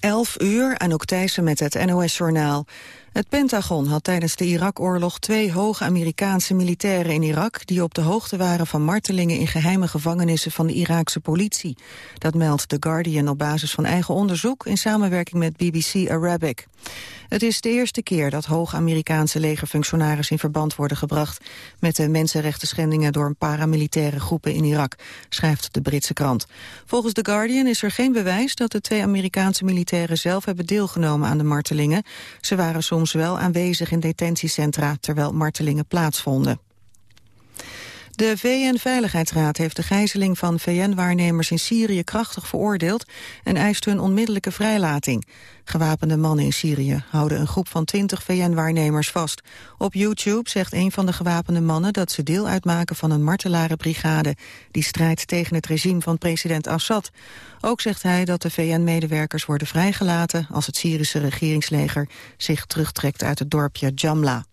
11 uur, Anouk Thijssen met het NOS-journaal. Het Pentagon had tijdens de Irak-oorlog twee hoge Amerikaanse militairen in Irak... die op de hoogte waren van martelingen in geheime gevangenissen van de Iraakse politie. Dat meldt The Guardian op basis van eigen onderzoek in samenwerking met BBC Arabic. Het is de eerste keer dat hoge Amerikaanse legerfunctionarissen in verband worden gebracht met de mensenrechten schendingen door paramilitaire groepen in Irak, schrijft de Britse krant. Volgens The Guardian is er geen bewijs dat de twee Amerikaanse militairen zelf hebben deelgenomen aan de martelingen. Ze waren soms wel aanwezig in detentiecentra terwijl martelingen plaatsvonden. De VN-veiligheidsraad heeft de gijzeling van VN-waarnemers in Syrië krachtig veroordeeld en eist hun onmiddellijke vrijlating. Gewapende mannen in Syrië houden een groep van 20 VN-waarnemers vast. Op YouTube zegt een van de gewapende mannen dat ze deel uitmaken van een martelarenbrigade die strijdt tegen het regime van president Assad. Ook zegt hij dat de VN-medewerkers worden vrijgelaten als het Syrische regeringsleger zich terugtrekt uit het dorpje Jamla.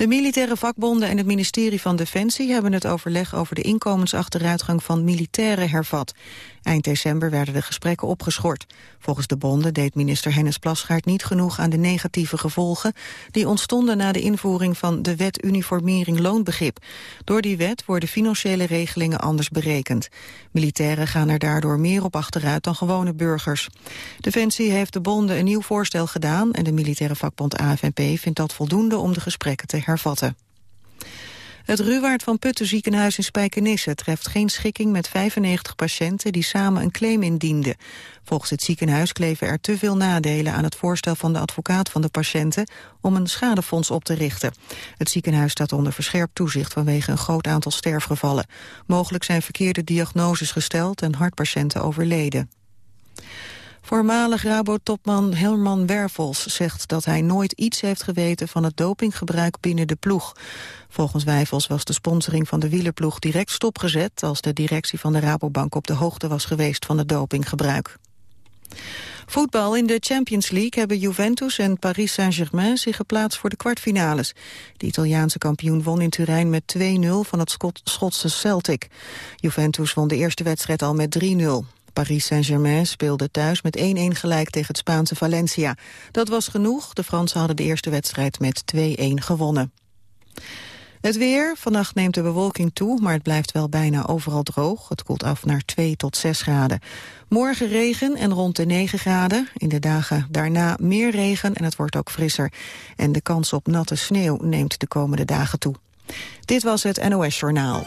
De militaire vakbonden en het ministerie van Defensie hebben het overleg over de inkomensachteruitgang van militairen hervat. Eind december werden de gesprekken opgeschort. Volgens de bonden deed minister Hennis Plasgaard niet genoeg aan de negatieve gevolgen die ontstonden na de invoering van de wet uniformering loonbegrip. Door die wet worden financiële regelingen anders berekend. Militairen gaan er daardoor meer op achteruit dan gewone burgers. Defensie heeft de bonden een nieuw voorstel gedaan en de militaire vakbond AFNP vindt dat voldoende om de gesprekken te hervatten. Het Ruwaard van Putten ziekenhuis in Spijkenisse treft geen schikking met 95 patiënten die samen een claim indienden. Volgens het ziekenhuis kleven er te veel nadelen aan het voorstel van de advocaat van de patiënten om een schadefonds op te richten. Het ziekenhuis staat onder verscherpt toezicht vanwege een groot aantal sterfgevallen. Mogelijk zijn verkeerde diagnoses gesteld en hartpatiënten overleden. Voormalig Rabo-topman Helman Wervels zegt dat hij nooit iets heeft geweten van het dopinggebruik binnen de ploeg. Volgens Wijfels was de sponsoring van de wielerploeg direct stopgezet als de directie van de Rabobank op de hoogte was geweest van het dopinggebruik. Voetbal in de Champions League hebben Juventus en Paris Saint-Germain zich geplaatst voor de kwartfinales. De Italiaanse kampioen won in Turijn met 2-0 van het Schotse Celtic. Juventus won de eerste wedstrijd al met 3-0. Paris Saint-Germain speelde thuis met 1-1 gelijk tegen het Spaanse Valencia. Dat was genoeg. De Fransen hadden de eerste wedstrijd met 2-1 gewonnen. Het weer. Vannacht neemt de bewolking toe, maar het blijft wel bijna overal droog. Het koelt af naar 2 tot 6 graden. Morgen regen en rond de 9 graden. In de dagen daarna meer regen en het wordt ook frisser. En de kans op natte sneeuw neemt de komende dagen toe. Dit was het NOS Journaal.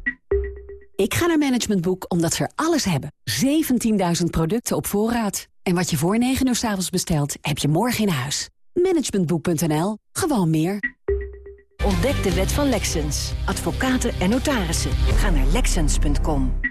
Ik ga naar Management Boek omdat ze er alles hebben. 17.000 producten op voorraad. En wat je voor 9 uur s avonds bestelt, heb je morgen in huis. Managementboek.nl. Gewoon meer. Ontdek de wet van Lexens. Advocaten en notarissen. Ga naar Lexens.com.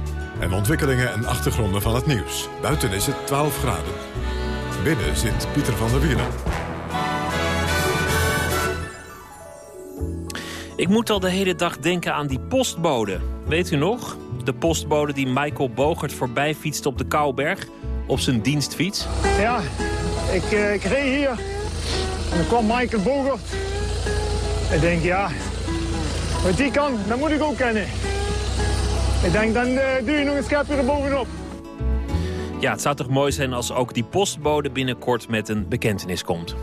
En ontwikkelingen en achtergronden van het nieuws. Buiten is het 12 graden. Binnen zit Pieter van der Wielen. Ik moet al de hele dag denken aan die postbode. Weet u nog? De postbode die Michael Bogert voorbij fietste op de Kouwberg op zijn dienstfiets. Ja, ik, uh, ik reed hier en dan kwam Michael Bogert. Ik denk, ja, wat die kan, dat moet ik ook kennen. Ik denk, dan uh, doe je nog een schepje er bovenop. Ja, het zou toch mooi zijn als ook die postbode binnenkort met een bekentenis komt.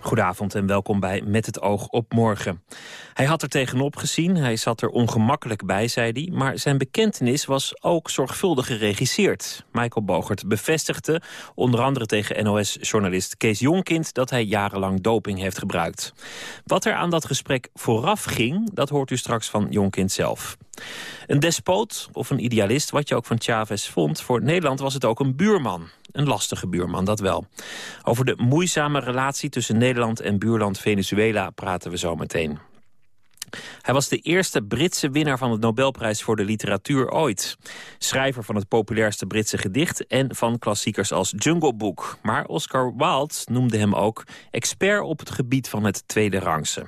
Goedenavond en welkom bij Met het oog op morgen. Hij had er tegenop gezien, hij zat er ongemakkelijk bij, zei hij... maar zijn bekentenis was ook zorgvuldig geregisseerd. Michael Bogert bevestigde, onder andere tegen NOS-journalist Kees Jonkind... dat hij jarenlang doping heeft gebruikt. Wat er aan dat gesprek vooraf ging, dat hoort u straks van Jonkind zelf. Een despoot of een idealist, wat je ook van Chavez vond... voor Nederland was het ook een buurman. Een lastige buurman, dat wel. Over de moeizame relatie tussen Nederland en buurland Venezuela praten we zo meteen. Hij was de eerste Britse winnaar van de Nobelprijs voor de literatuur ooit. Schrijver van het populairste Britse gedicht en van klassiekers als Jungle Book. Maar Oscar Wilde noemde hem ook expert op het gebied van het tweede rangse.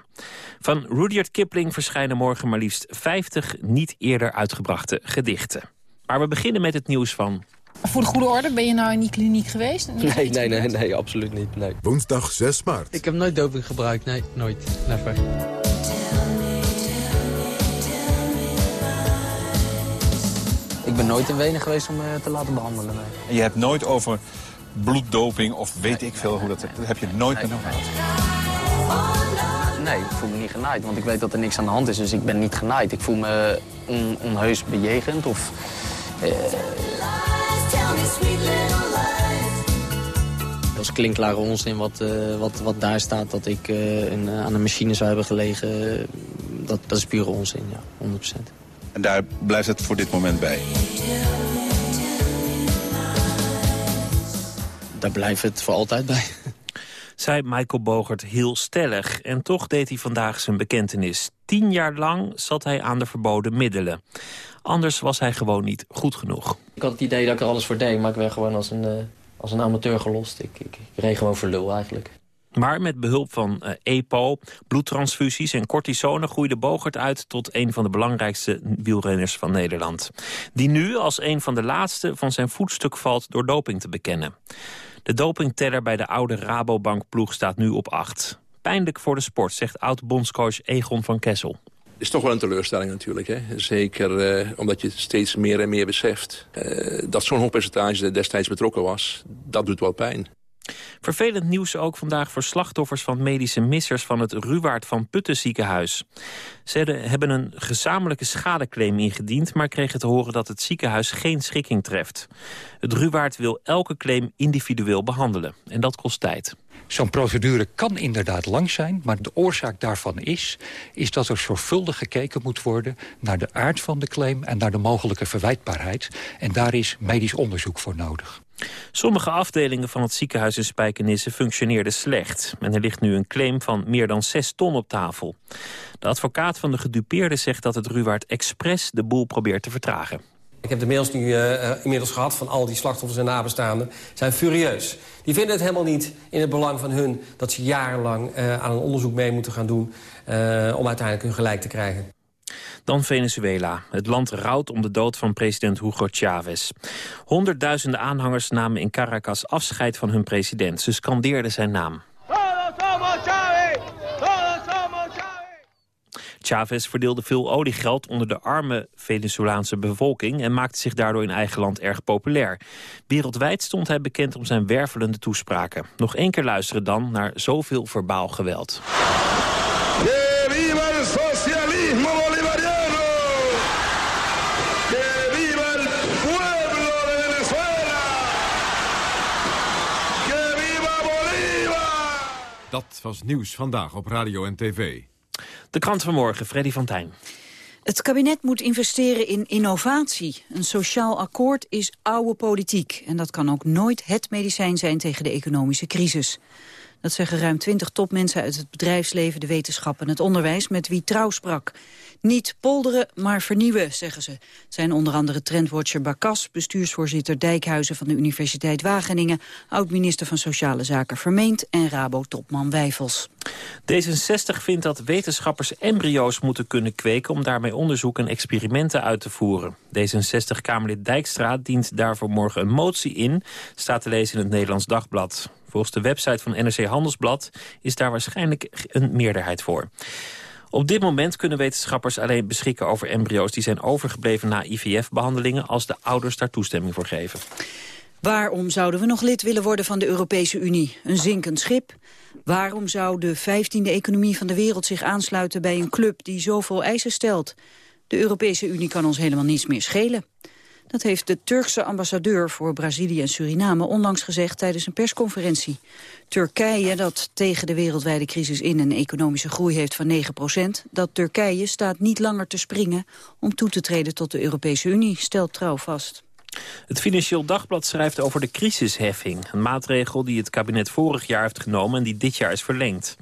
Van Rudyard Kipling verschijnen morgen maar liefst 50 niet eerder uitgebrachte gedichten. Maar we beginnen met het nieuws van voor de goede orde, ben je nou in die kliniek geweest? Nee, nee, nee, nee, absoluut niet. Nee. Woensdag 6 maart. Ik heb nooit doping gebruikt, nee, nooit. Never. Ik ben nooit in Wenen geweest om me eh, te laten behandelen. Nee. En je hebt nooit over bloeddoping of weet ik veel hoe dat... Dat heb je nooit nee, met hem gehad? Nee, ik voel me niet genaaid, want ik weet dat er niks aan de hand is. Dus ik ben niet genaaid. Ik voel me on, onheus bejegend of... Uh, dat is klinkklare onzin wat, uh, wat, wat daar staat dat ik uh, in, aan de machine zou hebben gelegen. Dat, dat is pure onzin, ja, 100%. En daar blijft het voor dit moment bij? Daar blijft het voor altijd bij. Zei Michael Bogert heel stellig. En toch deed hij vandaag zijn bekentenis. Tien jaar lang zat hij aan de verboden middelen. Anders was hij gewoon niet goed genoeg. Ik had het idee dat ik er alles voor deed, maar ik werd gewoon als een, uh, als een amateur gelost. Ik, ik, ik reed gewoon voor lul eigenlijk. Maar met behulp van EPO, bloedtransfusies en cortisone... groeide Bogert uit tot een van de belangrijkste wielrenners van Nederland. Die nu als een van de laatste van zijn voetstuk valt door doping te bekennen. De dopingteller bij de oude Rabobank-ploeg staat nu op 8. Pijnlijk voor de sport, zegt oud-bondscoach Egon van Kessel is toch wel een teleurstelling natuurlijk. Hè? Zeker uh, omdat je steeds meer en meer beseft... Uh, dat zo'n hoog percentage destijds betrokken was. Dat doet wel pijn. Vervelend nieuws ook vandaag voor slachtoffers van medische missers van het Ruwaard van Putten ziekenhuis. Ze hebben een gezamenlijke schadeclaim ingediend, maar kregen te horen dat het ziekenhuis geen schikking treft. Het Ruwaard wil elke claim individueel behandelen en dat kost tijd. Zo'n procedure kan inderdaad lang zijn, maar de oorzaak daarvan is... is dat er zorgvuldig gekeken moet worden naar de aard van de claim... en naar de mogelijke verwijtbaarheid. En daar is medisch onderzoek voor nodig. Sommige afdelingen van het ziekenhuis in Spijkenisse functioneerden slecht. En er ligt nu een claim van meer dan 6 ton op tafel. De advocaat van de gedupeerde zegt dat het Ruwaard expres de boel probeert te vertragen. Ik heb de mails nu uh, inmiddels gehad van al die slachtoffers en nabestaanden. zijn furieus. Die vinden het helemaal niet in het belang van hun... dat ze jarenlang uh, aan een onderzoek mee moeten gaan doen... om uiteindelijk hun gelijk te krijgen. Dan Venezuela. Het land rouwt om de dood van president Hugo Chavez. Honderdduizenden aanhangers namen in Caracas afscheid van hun president. Ze scandeerden zijn naam. Chavez verdeelde veel oliegeld onder de arme Venezolaanse bevolking... en maakte zich daardoor in eigen land erg populair. Wereldwijd stond hij bekend om zijn wervelende toespraken. Nog één keer luisteren dan naar zoveel verbaal geweld. Dat was nieuws vandaag op radio en tv. De krant van morgen, Freddy van Tijn. Het kabinet moet investeren in innovatie. Een sociaal akkoord is oude politiek. En dat kan ook nooit het medicijn zijn tegen de economische crisis. Dat zeggen ruim twintig topmensen uit het bedrijfsleven, de wetenschap en het onderwijs met wie trouw sprak. Niet polderen, maar vernieuwen, zeggen ze. Zijn onder andere trendwatcher Bakas, bestuursvoorzitter Dijkhuizen van de Universiteit Wageningen, oud-minister van Sociale Zaken Vermeend en Rabo-topman Wijfels. D66 vindt dat wetenschappers embryo's moeten kunnen kweken... om daarmee onderzoek en experimenten uit te voeren. D66-Kamerlid Dijkstra dient daarvoor morgen een motie in... staat te lezen in het Nederlands Dagblad. Volgens de website van NRC Handelsblad is daar waarschijnlijk een meerderheid voor. Op dit moment kunnen wetenschappers alleen beschikken over embryo's... die zijn overgebleven na IVF-behandelingen... als de ouders daar toestemming voor geven. Waarom zouden we nog lid willen worden van de Europese Unie? Een zinkend schip? Waarom zou de vijftiende economie van de wereld zich aansluiten bij een club die zoveel eisen stelt? De Europese Unie kan ons helemaal niets meer schelen. Dat heeft de Turkse ambassadeur voor Brazilië en Suriname onlangs gezegd tijdens een persconferentie. Turkije, dat tegen de wereldwijde crisis in een economische groei heeft van 9 procent, dat Turkije staat niet langer te springen om toe te treden tot de Europese Unie, stelt trouw vast. Het Financieel Dagblad schrijft over de crisisheffing. Een maatregel die het kabinet vorig jaar heeft genomen en die dit jaar is verlengd.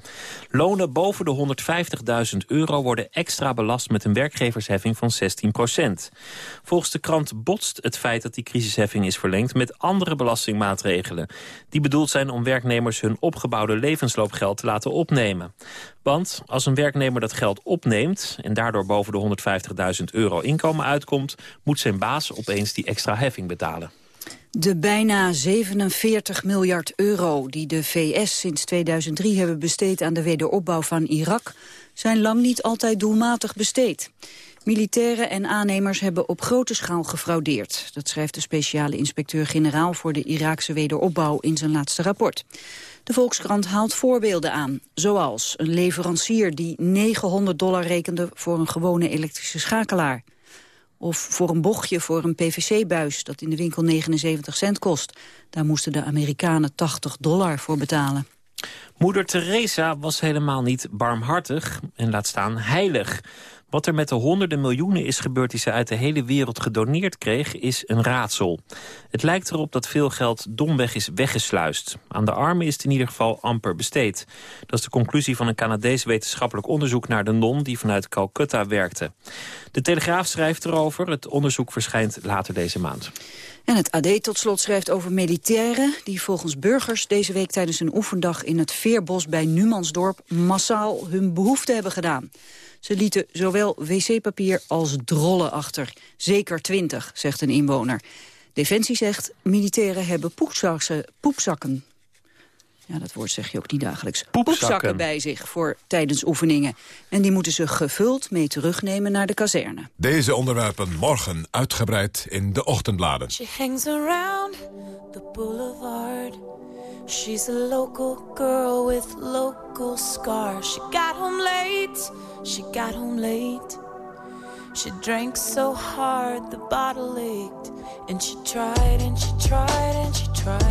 Lonen boven de 150.000 euro worden extra belast met een werkgeversheffing van 16 procent. Volgens de krant botst het feit dat die crisisheffing is verlengd met andere belastingmaatregelen. Die bedoeld zijn om werknemers hun opgebouwde levensloopgeld te laten opnemen. Want als een werknemer dat geld opneemt... en daardoor boven de 150.000 euro inkomen uitkomt... moet zijn baas opeens die extra heffing betalen. De bijna 47 miljard euro die de VS sinds 2003 hebben besteed aan de wederopbouw van Irak... zijn lang niet altijd doelmatig besteed. Militairen en aannemers hebben op grote schaal gefraudeerd. Dat schrijft de speciale inspecteur-generaal voor de Iraakse wederopbouw in zijn laatste rapport. De Volkskrant haalt voorbeelden aan, zoals een leverancier die 900 dollar rekende voor een gewone elektrische schakelaar. Of voor een bochtje voor een PVC-buis dat in de winkel 79 cent kost. Daar moesten de Amerikanen 80 dollar voor betalen. Moeder Teresa was helemaal niet barmhartig en laat staan heilig. Wat er met de honderden miljoenen is gebeurd die ze uit de hele wereld gedoneerd kreeg, is een raadsel. Het lijkt erop dat veel geld domweg is weggesluist. Aan de armen is het in ieder geval amper besteed. Dat is de conclusie van een Canadees wetenschappelijk onderzoek naar de non die vanuit Calcutta werkte. De Telegraaf schrijft erover. Het onderzoek verschijnt later deze maand. En het AD tot slot schrijft over militairen... die volgens burgers deze week tijdens een oefendag in het Veerbos bij Numansdorp... massaal hun behoefte hebben gedaan. Ze lieten zowel wc-papier als drollen achter. Zeker twintig, zegt een inwoner. Defensie zegt, militairen hebben poepzakken, poepzakken ja, dat woord zeg je ook niet dagelijks. Poepzakken. bij zich voor tijdens oefeningen. En die moeten ze gevuld mee terugnemen naar de kazerne. Deze onderwerpen morgen uitgebreid in de ochtendbladen. She hangs around the boulevard. She's a local girl with local scars. She got home late, she got home late. She drank so hard the bottle ached. And she tried and she tried and she tried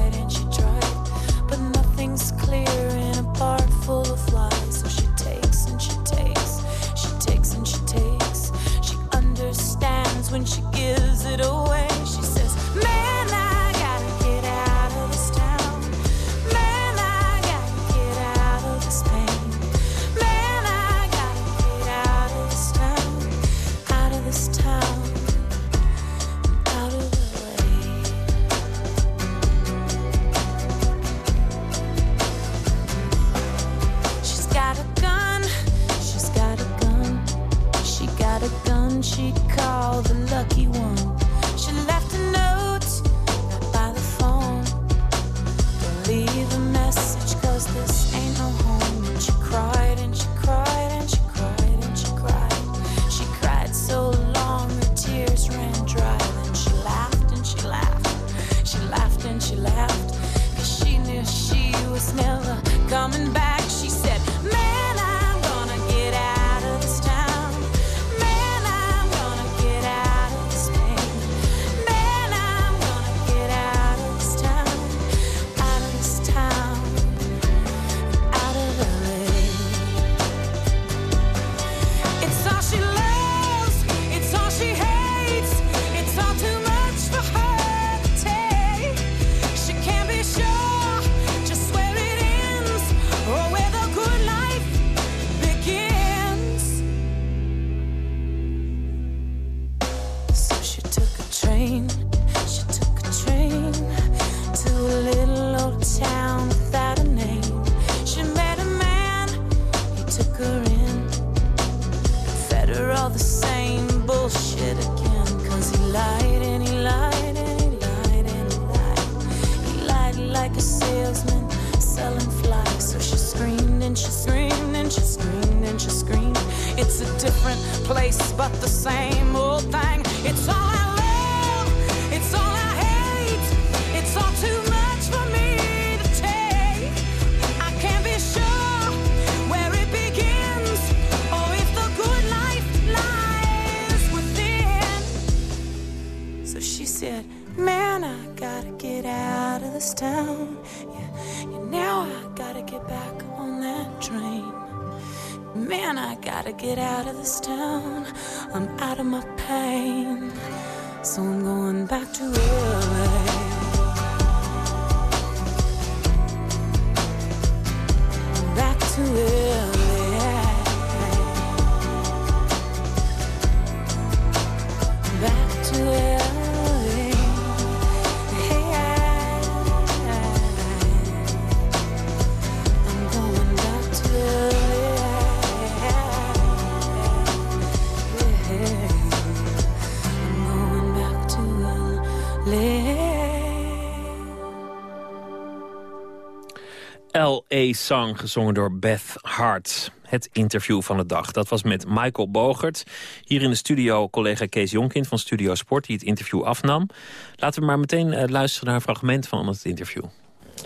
all the same bullshit again. Cause he lied and he lied and he lied and he lied. He lied like a salesman selling flies. So she screamed and she screamed and she screamed and she screamed. It's a different place, but the same old thing. It's all I get out of this town. Yeah, yeah, now I gotta get back on that train. Man, I gotta get out of this town. I'm out of my pain. So I'm going back to LA. Song, gezongen door Beth Hart. Het interview van de dag. Dat was met Michael Bogert. Hier in de studio collega Kees Jonkind van Studio Sport... die het interview afnam. Laten we maar meteen eh, luisteren naar een fragment van het interview.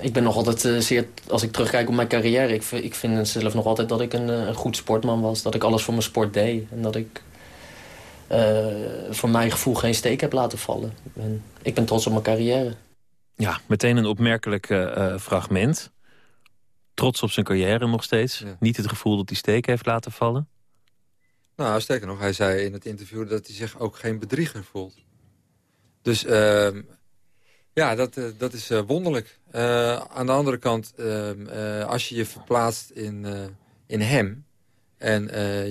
Ik ben nog altijd eh, zeer, als ik terugkijk op mijn carrière... ik, ik vind zelf nog altijd dat ik een, eh, een goed sportman was. Dat ik alles voor mijn sport deed. En dat ik voor mijn gevoel geen steek heb laten vallen. En ik ben trots op mijn carrière. Ja, meteen een opmerkelijk fragment. Trots op zijn carrière nog steeds. Niet het gevoel dat hij steek heeft laten vallen. Nou, sterker nog, hij zei in het interview dat hij zich ook geen bedrieger voelt. Dus ehm, ja, dat, eh, dat is eh, wonderlijk. Eh, aan de andere kant, ehm, eh, als je je verplaatst in, in hem... en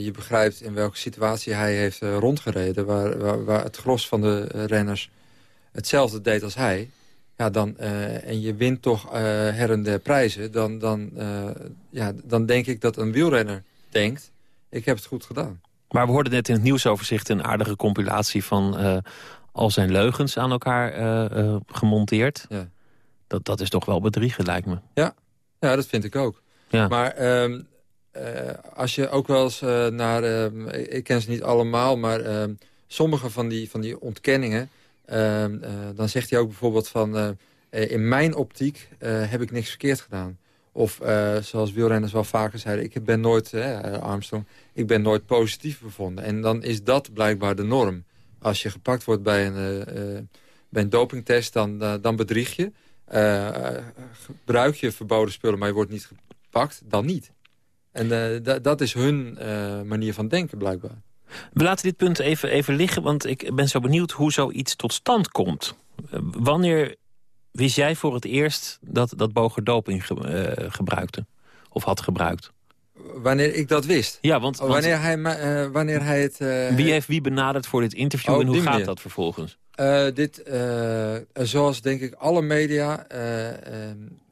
je begrijpt in welke situatie hij heeft rondgereden... Waar, waar, waar het gros van de renners hetzelfde deed als hij... Ja, dan, eh, en je wint toch eh, her en der prijzen... Dan, dan, eh, ja, dan denk ik dat een wielrenner denkt... ik heb het goed gedaan. Maar we hoorden net in het nieuwsoverzicht een aardige compilatie van al zijn leugens aan elkaar gemonteerd. Ja. Dat, dat is toch wel bedriegen, lijkt me. Ja, ja dat vind ik ook. Ja. Maar ehm, eh, als je ook wel eens naar... ehm, ik ik ken ze niet allemaal, maar ehm, sommige van die, van die ontkenningen... ehm, eh, dan zegt hij ook bijvoorbeeld van... eh, eh, in mijn optiek heb ik niks verkeerd gedaan. Of zoals wielrenners wel vaker zeiden... ik ben nooit, Armstrong, ik ben nooit positief bevonden. En dan is dat blijkbaar de norm. Als je gepakt wordt bij een, bij een dopingtest, dan, dan bedrieg je. Gebruik je verboden spullen, maar je wordt niet gepakt, dan niet. En da- dat is hun manier van denken, blijkbaar. We laten dit punt even, even liggen, want ik ben zo benieuwd hoe zoiets tot stand komt. Eh, wanneer wist jij voor het eerst dat, dat Boger doping ge- eh, gebruikte? Of had gebruikt? Wanneer ik dat wist? Ja, want... Oh, wanneer, hij, eh, wanneer hij het... Wie heeft wie benaderd voor dit interview Oh, en hoe gaat dat vervolgens? Dit, zoals denk ik alle media, eh, ehm,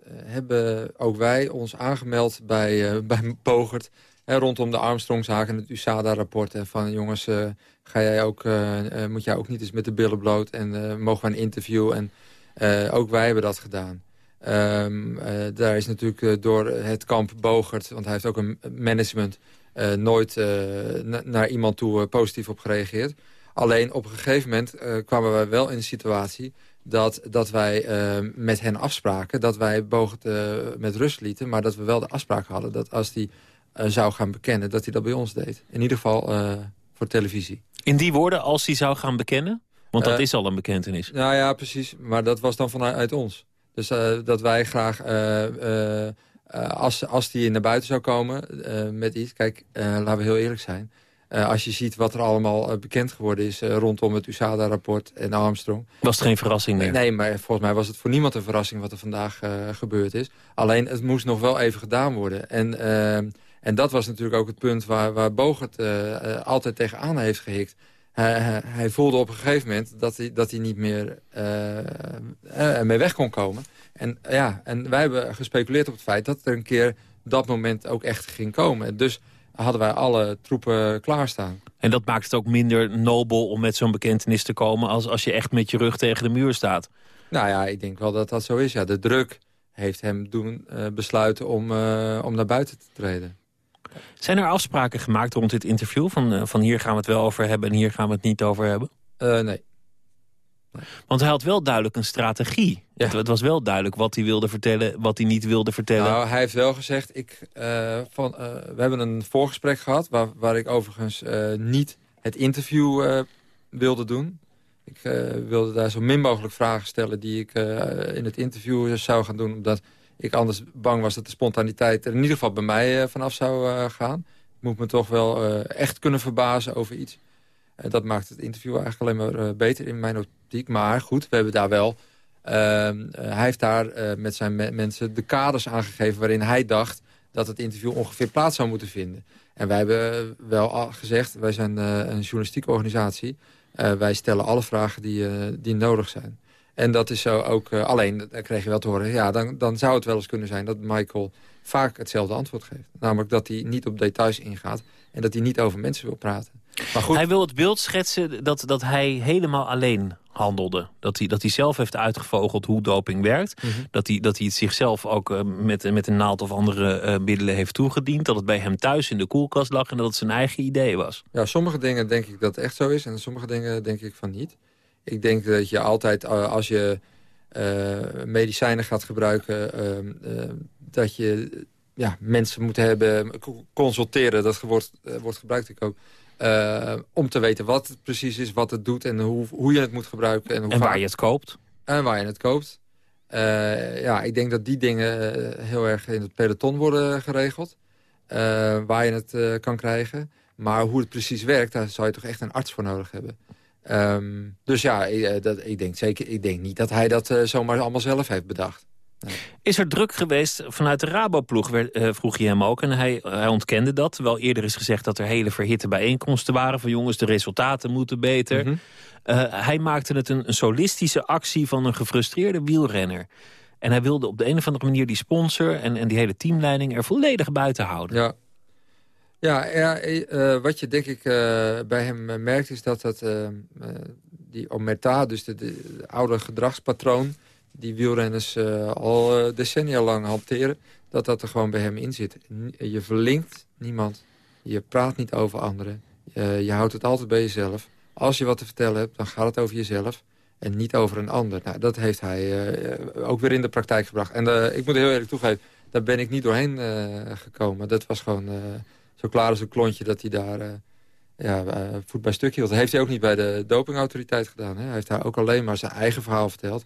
eh, hebben ook wij ons aangemeld bij, bij Bogert. Rondom de Armstrongzaak en het USADA-rapport. Van jongens, eh, ga jij ook, eh, eh, moet jij ook niet eens met de billen bloot en mogen we een interview. En ook wij hebben dat gedaan. Ehm, eh, daar is natuurlijk door het kamp Bogert, want hij heeft ook een management... nooit na- naar iemand toe positief op gereageerd. Alleen op een gegeven moment kwamen wij wel in de situatie... dat, dat wij met hen afspraken, dat wij Bogert met rust lieten... maar dat we wel de afspraak hadden dat als eh, zou gaan bekennen... dat hij dat bij ons deed. In ieder geval eh, voor televisie. In die woorden, als hij zou gaan bekennen? Want dat Eh, is al een bekentenis. Nou ja, precies. Maar dat was dan vanuit uit ons. Dus eh, dat wij graag, eh, eh, eh, als, als die naar buiten zou komen eh, met iets... Kijk, eh, laten we heel eerlijk zijn. Eh, als je ziet wat er allemaal eh, bekend geworden is eh, rondom het USADA-rapport en Armstrong... Was het geen verrassing meer? Nee, maar volgens mij was het voor niemand een verrassing wat er vandaag eh, gebeurd is. Alleen, het moest nog wel even gedaan worden. En, eh, en dat was natuurlijk ook het punt waar, waar Bogert eh, eh, altijd tegenaan heeft gehikt. Hij, hij, voelde op een gegeven moment dat hij, dat hij niet meer eh, ermee weg kon komen. En, ja, en wij hebben gespeculeerd op het feit dat er een keer dat moment ook echt ging komen. Dus hadden wij alle troepen klaarstaan. En dat maakt het ook minder nobel om met zo'n bekentenis te komen... Als, als je echt met je rug tegen de muur staat. Nou ja, ik denk wel dat dat zo is. Ja, de druk heeft hem doen uh, besluiten om, uh, om naar buiten te treden. Zijn er afspraken gemaakt rond dit interview? Van, uh, van hier gaan we het wel over hebben en hier gaan we het niet over hebben? nee. Want hij had wel duidelijk een strategie. Ja. Het, was wel duidelijk wat hij wilde vertellen, wat hij niet wilde vertellen. Nou, hij heeft wel gezegd, ik, uh, van, uh, we hebben een voorgesprek gehad... waar, waar ik overigens uh, niet het interview wilde doen. Ik wilde daar zo min mogelijk vragen stellen... die ik in het interview zou gaan doen... omdat ik anders bang was dat de spontaniteit er in ieder geval bij mij vanaf zou gaan. Ik moet me toch wel echt kunnen verbazen over iets. En dat maakt het interview eigenlijk alleen maar beter in mijn optiek. Maar goed, we hebben daar wel Uh, hij heeft daar met zijn me mensen de kaders aangegeven... waarin hij dacht dat het interview ongeveer plaats zou moeten vinden. En wij hebben wel gezegd, wij zijn een journalistieke organisatie... wij stellen alle vragen die, die nodig zijn. En dat is zo ook... alleen, dan kreeg je wel te horen... ja, dan, dan zou het wel eens kunnen zijn dat Michael vaak hetzelfde antwoord geeft. Namelijk dat hij niet op details ingaat... en dat hij niet over mensen wil praten. Maar goed. Hij wil het beeld schetsen dat, dat hij helemaal alleen handelde. Dat hij, dat hij zelf heeft uitgevogeld hoe doping werkt. Mm -hmm. dat, hij, dat hij het zichzelf ook uh, met, met een naald of andere uh, middelen heeft toegediend. Dat het bij hem thuis in de koelkast lag en dat het zijn eigen idee was. Ja, sommige dingen denk ik dat het echt zo is. En sommige dingen denk ik van niet. Ik denk dat je altijd, uh, als je medicijnen gaat gebruiken... dat je ja, mensen moet hebben, consulteren. Dat wordt, wordt gebruikt ik ook. Uh, om te weten wat het precies is, wat het doet en hoe, hoe je het moet gebruiken. En, hoe en waar je het koopt. En waar je het koopt. Uh, ja, ik denk dat die dingen heel erg in het peloton worden geregeld. waar je het kan krijgen. Maar hoe het precies werkt, daar zou je toch echt een arts voor nodig hebben. Um, dus ja, ik, dat, ik, denk zeker, ik denk niet dat hij dat zomaar allemaal zelf heeft bedacht. Is er druk geweest vanuit de Raboploeg, uh, vroeg je hem ook. En hij, hij ontkende dat, terwijl eerder is gezegd... dat er hele verhitte bijeenkomsten waren van jongens, de resultaten moeten beter. Mm -hmm. uh, hij maakte het een, een, solistische actie van een gefrustreerde wielrenner. En hij wilde op de een of andere manier die sponsor en, en die hele teamleiding... er volledig buiten houden. Ja, ja, ja uh, wat je denk ik bij hem merkt is dat dat, die omerta, dus de, de, de oude gedragspatroon die wielrenners al decennia lang hanteren... dat dat er gewoon bij hem in zit. Je verlinkt niemand. Je praat niet over anderen. Je houdt het altijd bij jezelf. Als je wat te vertellen hebt, dan gaat het over jezelf... en niet over een ander. Nou, dat heeft hij ook weer in de praktijk gebracht. En ik moet heel eerlijk toegeven, daar ben ik niet doorheen gekomen. Dat was gewoon zo klaar als een klontje dat hij daar ja, voet bij stuk hield. Dat heeft hij ook niet bij de dopingautoriteit gedaan. Hè? Hij heeft daar ook alleen maar zijn eigen verhaal verteld...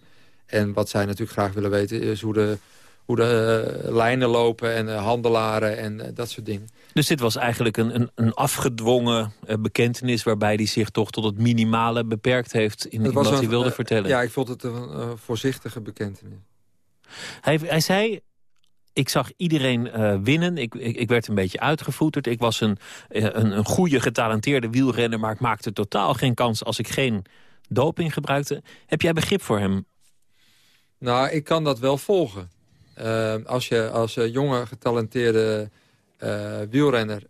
En wat zij natuurlijk graag willen weten is hoe de, hoe de uh, lijnen lopen en uh, handelaren en uh, dat soort dingen. Dus dit was eigenlijk een, een, een afgedwongen bekentenis... waarbij hij zich toch tot het minimale beperkt heeft in, in wat een, hij wilde vertellen. Ja, ik vond het een voorzichtige bekentenis. Hij, hij zei, ik zag iedereen uh, winnen. Ik, ik, ik, werd een beetje uitgevoeterd. Ik was een, een, een goede, getalenteerde wielrenner... maar ik maakte totaal geen kans als ik geen doping gebruikte. Heb jij begrip voor hem? Nou, ik kan dat wel volgen. Uh, als je als jonge, getalenteerde wielrenner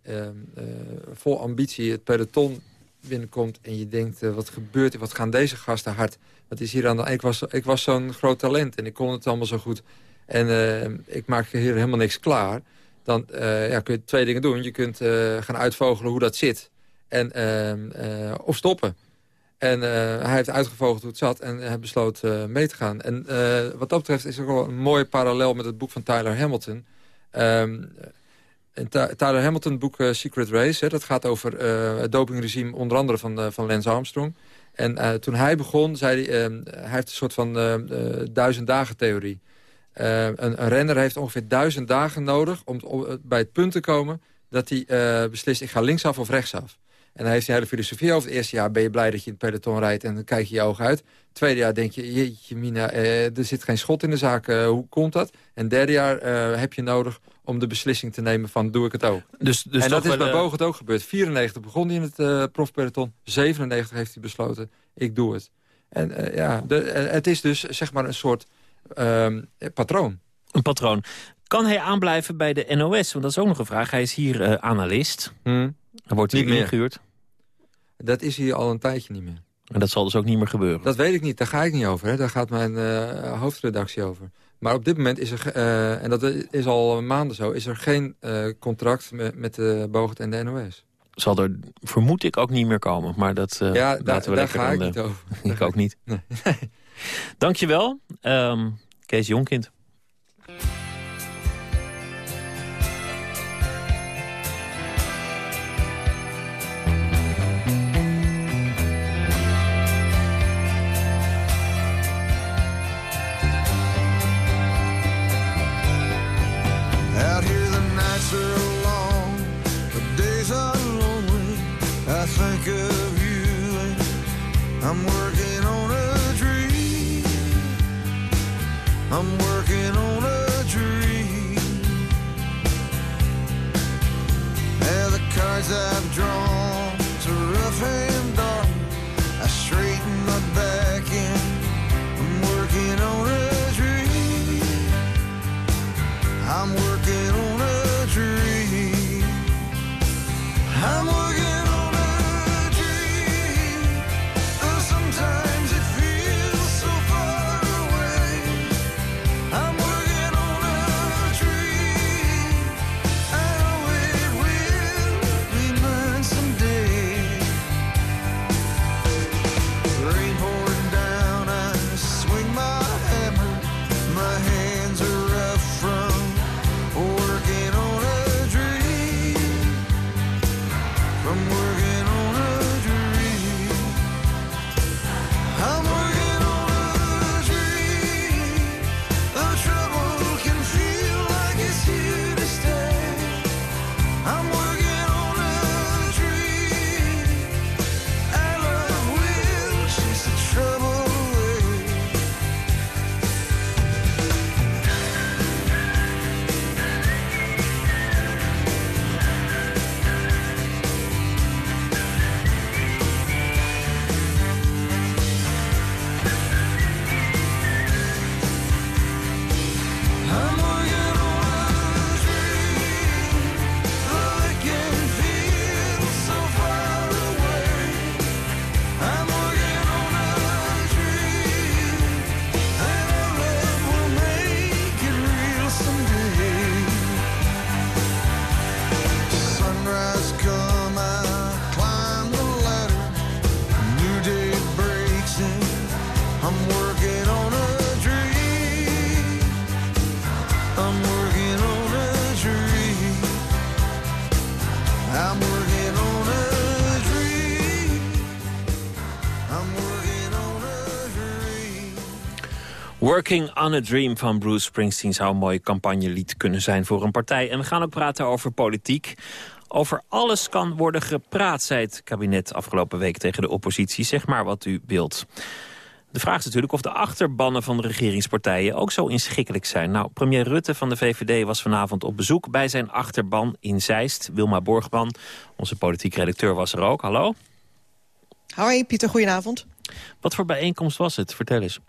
vol ambitie het peloton binnenkomt... en je denkt, wat gebeurt er, wat gaan deze gasten hard? Wat is hier aan de... Ik was, ik was zo'n groot talent en ik kon het allemaal zo goed. En ik maak hier helemaal niks klaar. Dan ja, kun je twee dingen doen. Je kunt gaan uitvogelen hoe dat zit. En, ehm, of stoppen. En hij heeft uitgevogeld hoe het zat en hij besloot mee te gaan. En wat dat betreft is er wel een mooie parallel met het boek van Tyler Hamilton. Um, Tyler Hamilton, boek Secret Race, hè, dat gaat over het dopingregime onder andere van, van Lance Armstrong. En toen hij begon, zei hij, hij heeft een soort van duizend dagen theorie. Een, een, renner heeft ongeveer duizend dagen nodig om, om bij het punt te komen dat hij beslist, ik ga linksaf of rechtsaf. En dan heeft hij een hele filosofie over. Het eerste jaar ben je blij dat je in het peloton rijdt en dan kijk je je ogen uit. Het tweede jaar denk je, jeetje mina, eh, er zit geen schot in de zaak, eh, hoe komt dat? En derde jaar eh, heb je nodig om de beslissing te nemen van doe ik het ook. Dus, dus en dat is bij uh... Ook gebeurd. 94 begon hij in het uh, profpeloton, 97 heeft hij besloten, ik doe het. En uh, ja, de, het is dus zeg maar een soort patroon. Een patroon. Kan hij aanblijven bij de NOS? Want dat is ook nog een vraag. Hij is hier uh, analist. Hmm. Hij wordt hier Niet meer. ingehuurd. Dat is hier al een tijdje niet meer. En dat zal dus ook niet meer gebeuren. Dat weet ik niet, daar ga ik niet over. Hè. Daar gaat mijn uh, hoofdredactie over. Maar op dit moment is er, uh, en dat is al maanden zo... is er geen uh, contract met, met de Bogert en de NOS. Zal er, vermoed ik, ook niet meer komen. Maar dat ja, laten daar, we daar ga dan, ik niet over. ik ook niet. Nee. Dankjewel, um, Kees Jonkind. eyes have drawn. Working on a Dream van Bruce Springsteen zou een mooi campagnelied kunnen zijn voor een partij. En we gaan ook praten over politiek. Over alles kan worden gepraat, zei het kabinet afgelopen week tegen de oppositie. Zeg maar wat u wilt. De vraag is natuurlijk of de achterbannen van de regeringspartijen ook zo inschikkelijk zijn. Nou, premier Rutte van de VVD was vanavond op bezoek bij zijn achterban in Zeist. Wilma Borgman, onze politiek redacteur, was er ook. Hallo. Hoi, Pieter, goedenavond. Wat voor bijeenkomst was het? Vertel eens.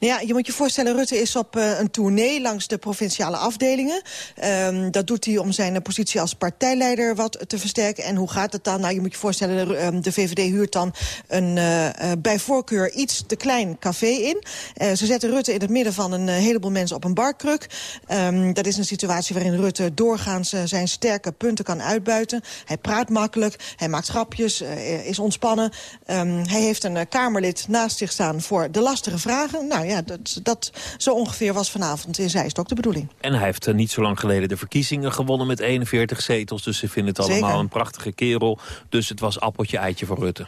Nou ja, je moet je voorstellen, Rutte is op uh, een tournee langs de provinciale afdelingen. Um, dat doet hij om zijn positie als partijleider wat te versterken. En hoe gaat het dan? Nou, je moet je voorstellen, de, de VVD huurt dan een uh, uh, bij voorkeur iets te klein café in. ze zetten Rutte in het midden van een heleboel mensen op een barkruk. Um, dat is een situatie waarin Rutte doorgaans zijn sterke punten kan uitbuiten. Hij praat makkelijk, hij maakt grapjes, is ontspannen. Um, hij heeft een Kamerlid naast zich staan voor de lastige vragen. Nou ja, dat, dat zo ongeveer was vanavond in Zeist ook de bedoeling. En hij heeft uh, niet zo lang geleden de verkiezingen gewonnen met 41 zetels. Dus ze vinden het allemaal Zeker. een prachtige kerel. Dus het was appeltje-eitje voor Rutte.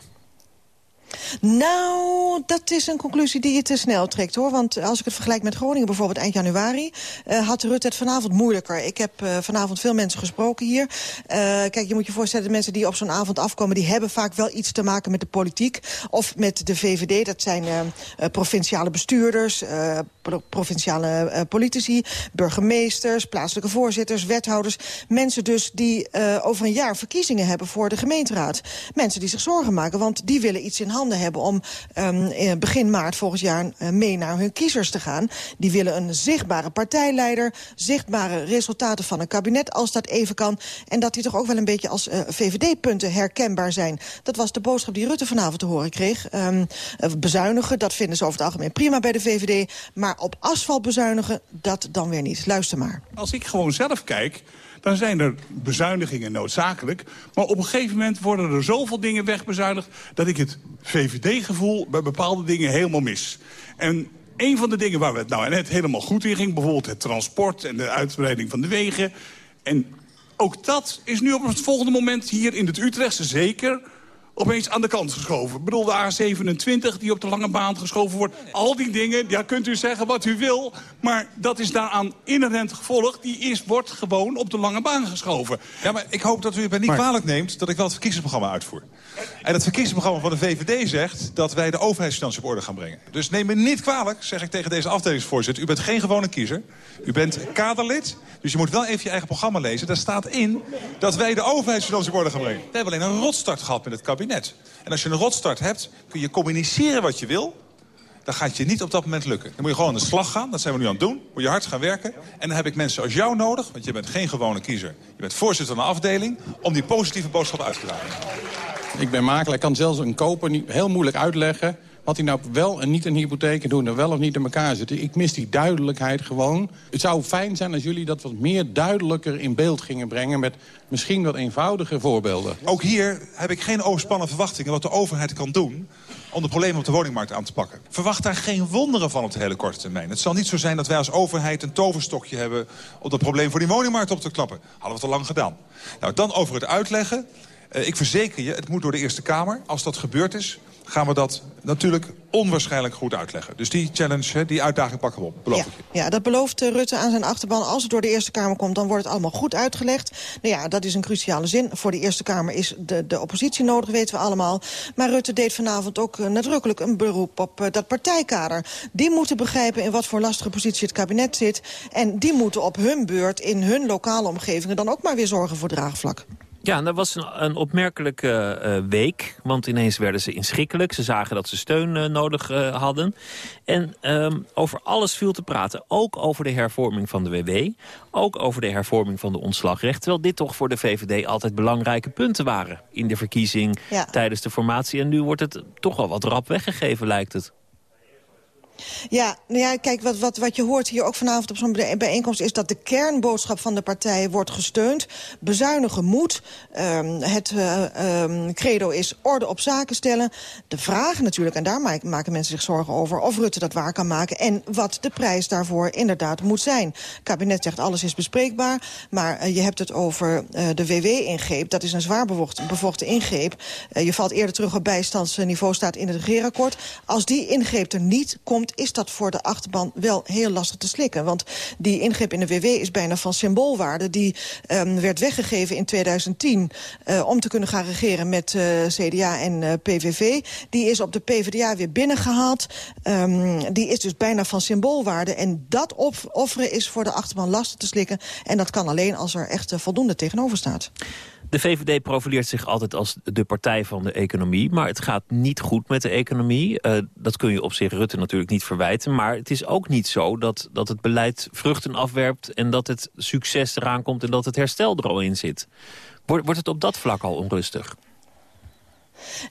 Nou, dat is een conclusie die je te snel trekt, hoor. Want als ik het vergelijk met Groningen bijvoorbeeld eind januari... Uh, had Rutte het vanavond moeilijker. Ik heb uh, vanavond veel mensen gesproken hier. Uh, kijk, je moet je voorstellen, de mensen die op zo'n avond afkomen... die hebben vaak wel iets te maken met de politiek. Of met de VVD, dat zijn provinciale bestuurders... pro provinciale politici, burgemeesters, plaatselijke voorzitters... wethouders. Mensen dus die over een jaar verkiezingen hebben voor de gemeenteraad. Mensen die zich zorgen maken, want die willen iets in handen hebben om um, begin maart volgend jaar uh, mee naar hun kiezers te gaan. Die willen een zichtbare partijleider, zichtbare resultaten van een kabinet als dat even kan. En dat die toch ook wel een beetje als uh, VVD-punten herkenbaar zijn. Dat was de boodschap die Rutte vanavond te horen kreeg. Um, bezuinigen, dat vinden ze over het algemeen prima bij de VVD. Maar op asfalt bezuinigen, dat dan weer niet. Luister maar. Als ik gewoon zelf kijk dan zijn er bezuinigingen noodzakelijk. Maar op een gegeven moment worden er zoveel dingen wegbezuinigd... dat ik het VVD-gevoel bij bepaalde dingen helemaal mis. En een van de dingen waar we het nou net helemaal goed in ging... bijvoorbeeld het transport en de uitbreiding van de wegen... en ook dat is nu op het volgende moment hier in het Utrechtse zeker opeens aan de kant geschoven. Ik bedoel, de A27 die op de lange baan geschoven wordt. Al die dingen, ja, kunt u zeggen wat u wil... maar dat is daaraan inherent gevolg. Die is, wordt gewoon op de lange baan geschoven. Ja, maar ik hoop dat u het mij niet Maar- kwalijk neemt... dat ik wel het verkiezingsprogramma uitvoer. En het verkiezingsprogramma van de VVD zegt... dat wij de overheidsfinanciën op orde gaan brengen. Dus neem me niet kwalijk, zeg ik tegen deze afdelingsvoorzitter. U bent geen gewone kiezer. U bent kaderlid. Dus je moet wel even je eigen programma lezen. Daar staat in dat wij de overheidsfinanciën op orde gaan brengen. We hebben alleen een rotstart gehad met het kabinet. En als je een rotstart hebt, kun je communiceren wat je wil... dan gaat je niet op dat moment lukken. Dan moet je gewoon aan de slag gaan, dat zijn we nu aan het doen. Moet je hard gaan werken. En dan heb ik mensen als jou nodig, want je bent geen gewone kiezer. Je bent voorzitter van een afdeling, om die positieve boodschap uit te dragen. Ik ben makelaar, ik kan zelfs een koper niet, heel moeilijk uitleggen... wat hij nou wel en niet een hypotheek en hoe er wel of niet in elkaar zit. Ik mis die duidelijkheid gewoon. Het zou fijn zijn als jullie dat wat meer duidelijker in beeld gingen brengen... met misschien wat eenvoudige voorbeelden. Ook hier heb ik geen overspannen verwachtingen wat de overheid kan doen om de problemen op de woningmarkt aan te pakken. Verwacht daar geen wonderen van op de hele korte termijn. Het zal niet zo zijn dat wij als overheid een toverstokje hebben... om dat probleem voor die woningmarkt op te klappen. Hadden we het al lang gedaan. Nou, dan over het uitleggen. Eh, ik verzeker je, het moet door de Eerste Kamer. Als dat gebeurd is, gaan we dat natuurlijk onwaarschijnlijk goed uitleggen. Dus die challenge, die uitdaging pakken we op, beloof Ja, ik je. ja, dat belooft eh, Rutte aan zijn achterban. Als het door de Eerste Kamer komt, dan wordt het allemaal goed uitgelegd. Nou ja, dat is een cruciale zin. Voor de Eerste Kamer is de, de oppositie nodig, weten we allemaal. Maar Rutte deed vanavond ook eh, nadrukkelijk een beroep op eh, dat partijkader. Die moeten begrijpen in wat voor lastige positie het kabinet zit. En die moeten op hun beurt in hun lokale omgevingen... dan ook maar weer zorgen voor draagvlak. Ja, en dat was een, een opmerkelijke eh, week. Want ineens werden ze inschikkelijk. Ze zagen dat ze steun eh, nodig eh, hadden. En ehm, over alles viel te praten. Ook over de hervorming van de WW. Ook over de hervorming van de ontslagrecht. Terwijl dit toch voor de VVD altijd belangrijke punten waren. In de verkiezing, Ja. tijdens de formatie. En nu wordt het toch wel wat rap weggegeven, lijkt het. Ja, nou ja, kijk, wat, wat, wat je hoort hier ook vanavond op zo'n bij- bijeenkomst... is dat de kernboodschap van de partijen wordt gesteund. Bezuinigen moet. Ehm, het ehm, credo is orde op zaken stellen. De vraag natuurlijk, en daar ma- maken mensen zich zorgen over... of Rutte dat waar kan maken en wat de prijs daarvoor inderdaad moet zijn. Het kabinet zegt alles is bespreekbaar, maar eh, je hebt het over eh, de WW-ingreep. Dat is een zwaar bevochten, bevochten ingreep. Je valt eerder terug op bijstandsniveau, staat in het regeerakkoord. Als die ingreep er niet komt, is dat voor de achterban wel heel lastig te slikken. Want die ingreep in de WW is bijna van symboolwaarde. Die ehm, werd weggegeven in 2010 eh, om te kunnen gaan regeren met eh, CDA en eh, PVV. Die is op de PvdA weer binnengehaald. Ehm, die is dus bijna van symboolwaarde. En dat op- offeren is voor de achterban lastig te slikken. En dat kan alleen als er echt voldoende tegenover staat. De VVD profileert zich altijd als de partij van de economie. Maar het gaat niet goed met de economie. Eh, dat kun je op zich Rutte natuurlijk niet verwijten. Maar het is ook niet zo dat, dat het beleid vruchten afwerpt... en dat het succes eraan komt en dat het herstel er al in zit. Wordt, wordt het op dat vlak al onrustig?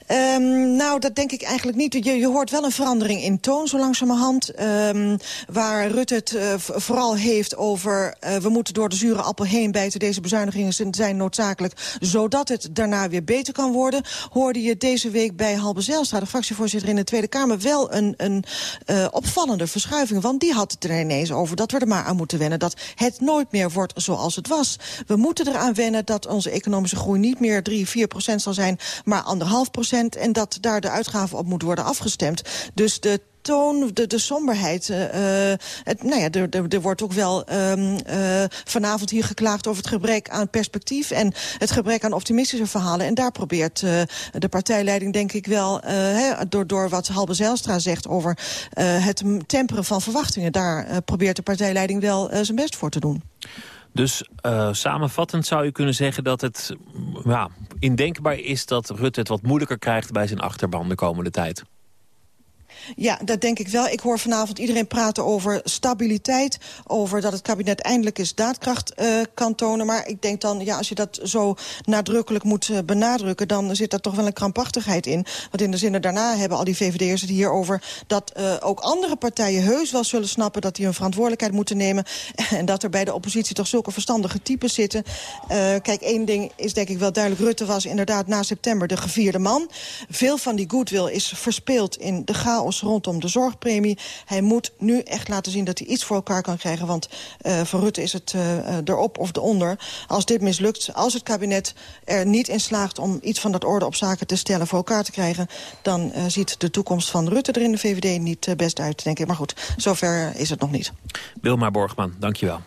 Ehm, nou, dat denk ik eigenlijk niet. Je, je hoort wel een verandering in toon, zo langzamerhand. Ehm, waar Rutte het eh, vooral heeft over... eh, we moeten door de zure appel heen bijten. Deze bezuinigingen zijn, zijn noodzakelijk... zodat het daarna weer beter kan worden. Hoorde je deze week bij Halbe Zijlstra, de fractievoorzitter in de Tweede Kamer... wel een, een eh, opvallende verschuiving. Want die had het er ineens over dat we er maar aan moeten wennen... dat het nooit meer wordt zoals het was. We moeten eraan wennen dat onze economische groei niet meer 3, 4 procent zal zijn... maar anderhalf procent en dat daar de uitgaven op moet worden afgestemd. Dus de toon, de, de somberheid. eh, eh, het, nou ja, er, er, wordt ook wel ehm, eh, vanavond hier geklaagd over het gebrek aan perspectief... en het gebrek aan optimistische verhalen. En daar probeert de partijleiding denk ik wel... door, door wat Halbe Zijlstra zegt over het temperen van verwachtingen... daar probeert de partijleiding wel zijn best voor te doen. Dus eh, samenvattend zou je kunnen zeggen dat het ja, indenkbaar is... dat Rutte het wat moeilijker krijgt bij zijn achterban de komende tijd. Ja, dat denk ik wel. Ik hoor vanavond iedereen praten over stabiliteit... over dat het kabinet eindelijk eens daadkracht eh, kan tonen. Maar ik denk dan, ja, als je dat zo nadrukkelijk moet eh, benadrukken... dan zit daar toch wel een krampachtigheid in. Want in de zinnen daarna hebben al die VVD'ers het hier over... dat eh, ook andere partijen heus wel zullen snappen... dat die hun verantwoordelijkheid moeten nemen... en dat er bij de oppositie toch zulke verstandige types zitten. Kijk, één ding is denk ik wel duidelijk. Rutte was inderdaad na september de gevierde man. Veel van die goodwill is verspeeld in de chaos rondom de zorgpremie. Hij moet nu echt laten zien dat hij iets voor elkaar kan krijgen. Want uh, voor Rutte is het uh, erop of eronder. Als dit mislukt, als het kabinet er niet in slaagt... om iets van dat orde op zaken te stellen voor elkaar te krijgen... dan uh, ziet de toekomst van Rutte er in de VVD niet best uit, denk ik. Maar goed, zover is het nog niet. Wilma Borgman, dankjewel.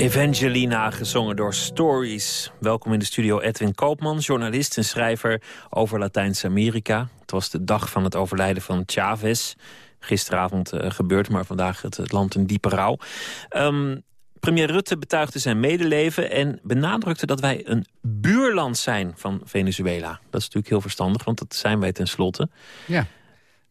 Evangelina, gezongen door Stories. Welkom in de studio Edwin Koopman, journalist en schrijver over Latijns-Amerika. Het was de dag van het overlijden van Chavez. Gisteravond uh, gebeurd, maar vandaag het, land een diepe rouw. Um, premier Rutte betuigde zijn medeleven en benadrukte dat wij een buurland zijn van Venezuela. Dat is natuurlijk heel verstandig, want dat zijn wij tenslotte. Ja.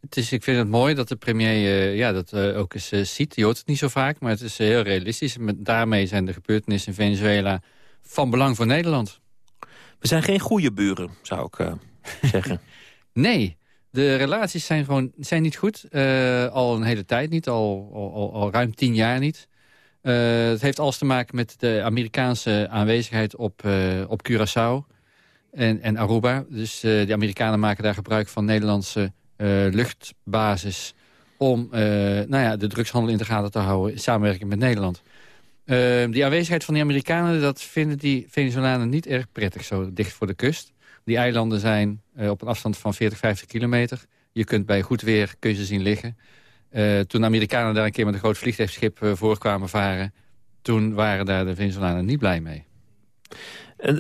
Het is, ik vind het mooi dat de premier uh, ja, dat uh, ook eens uh, ziet. Je hoort het niet zo vaak, maar het is heel realistisch. Met, daarmee zijn de gebeurtenissen in Venezuela van belang voor Nederland. We zijn geen goede buren, zou ik zeggen. nee, de relaties zijn gewoon zijn niet goed. al een hele tijd niet, al, al, al, ruim tien jaar niet. het heeft alles te maken met de Amerikaanse aanwezigheid op, op Curaçao en, en Aruba. Dus de Amerikanen maken daar gebruik van Nederlandse luchtbasis... om uh, nou ja, de drugshandel in de gaten te houden... in samenwerking met Nederland. Uh, die aanwezigheid van die Amerikanen... dat vinden die Venezolanen niet erg prettig, zo dicht voor de kust. Die eilanden zijn eh, op een afstand van 40, 50 kilometer. Je kunt bij goed weer kun ze zien liggen. Eh, toen de Amerikanen daar een keer met een groot vliegtuigschip uh, voor kwamen varen... toen waren daar de Venezolanen niet blij mee.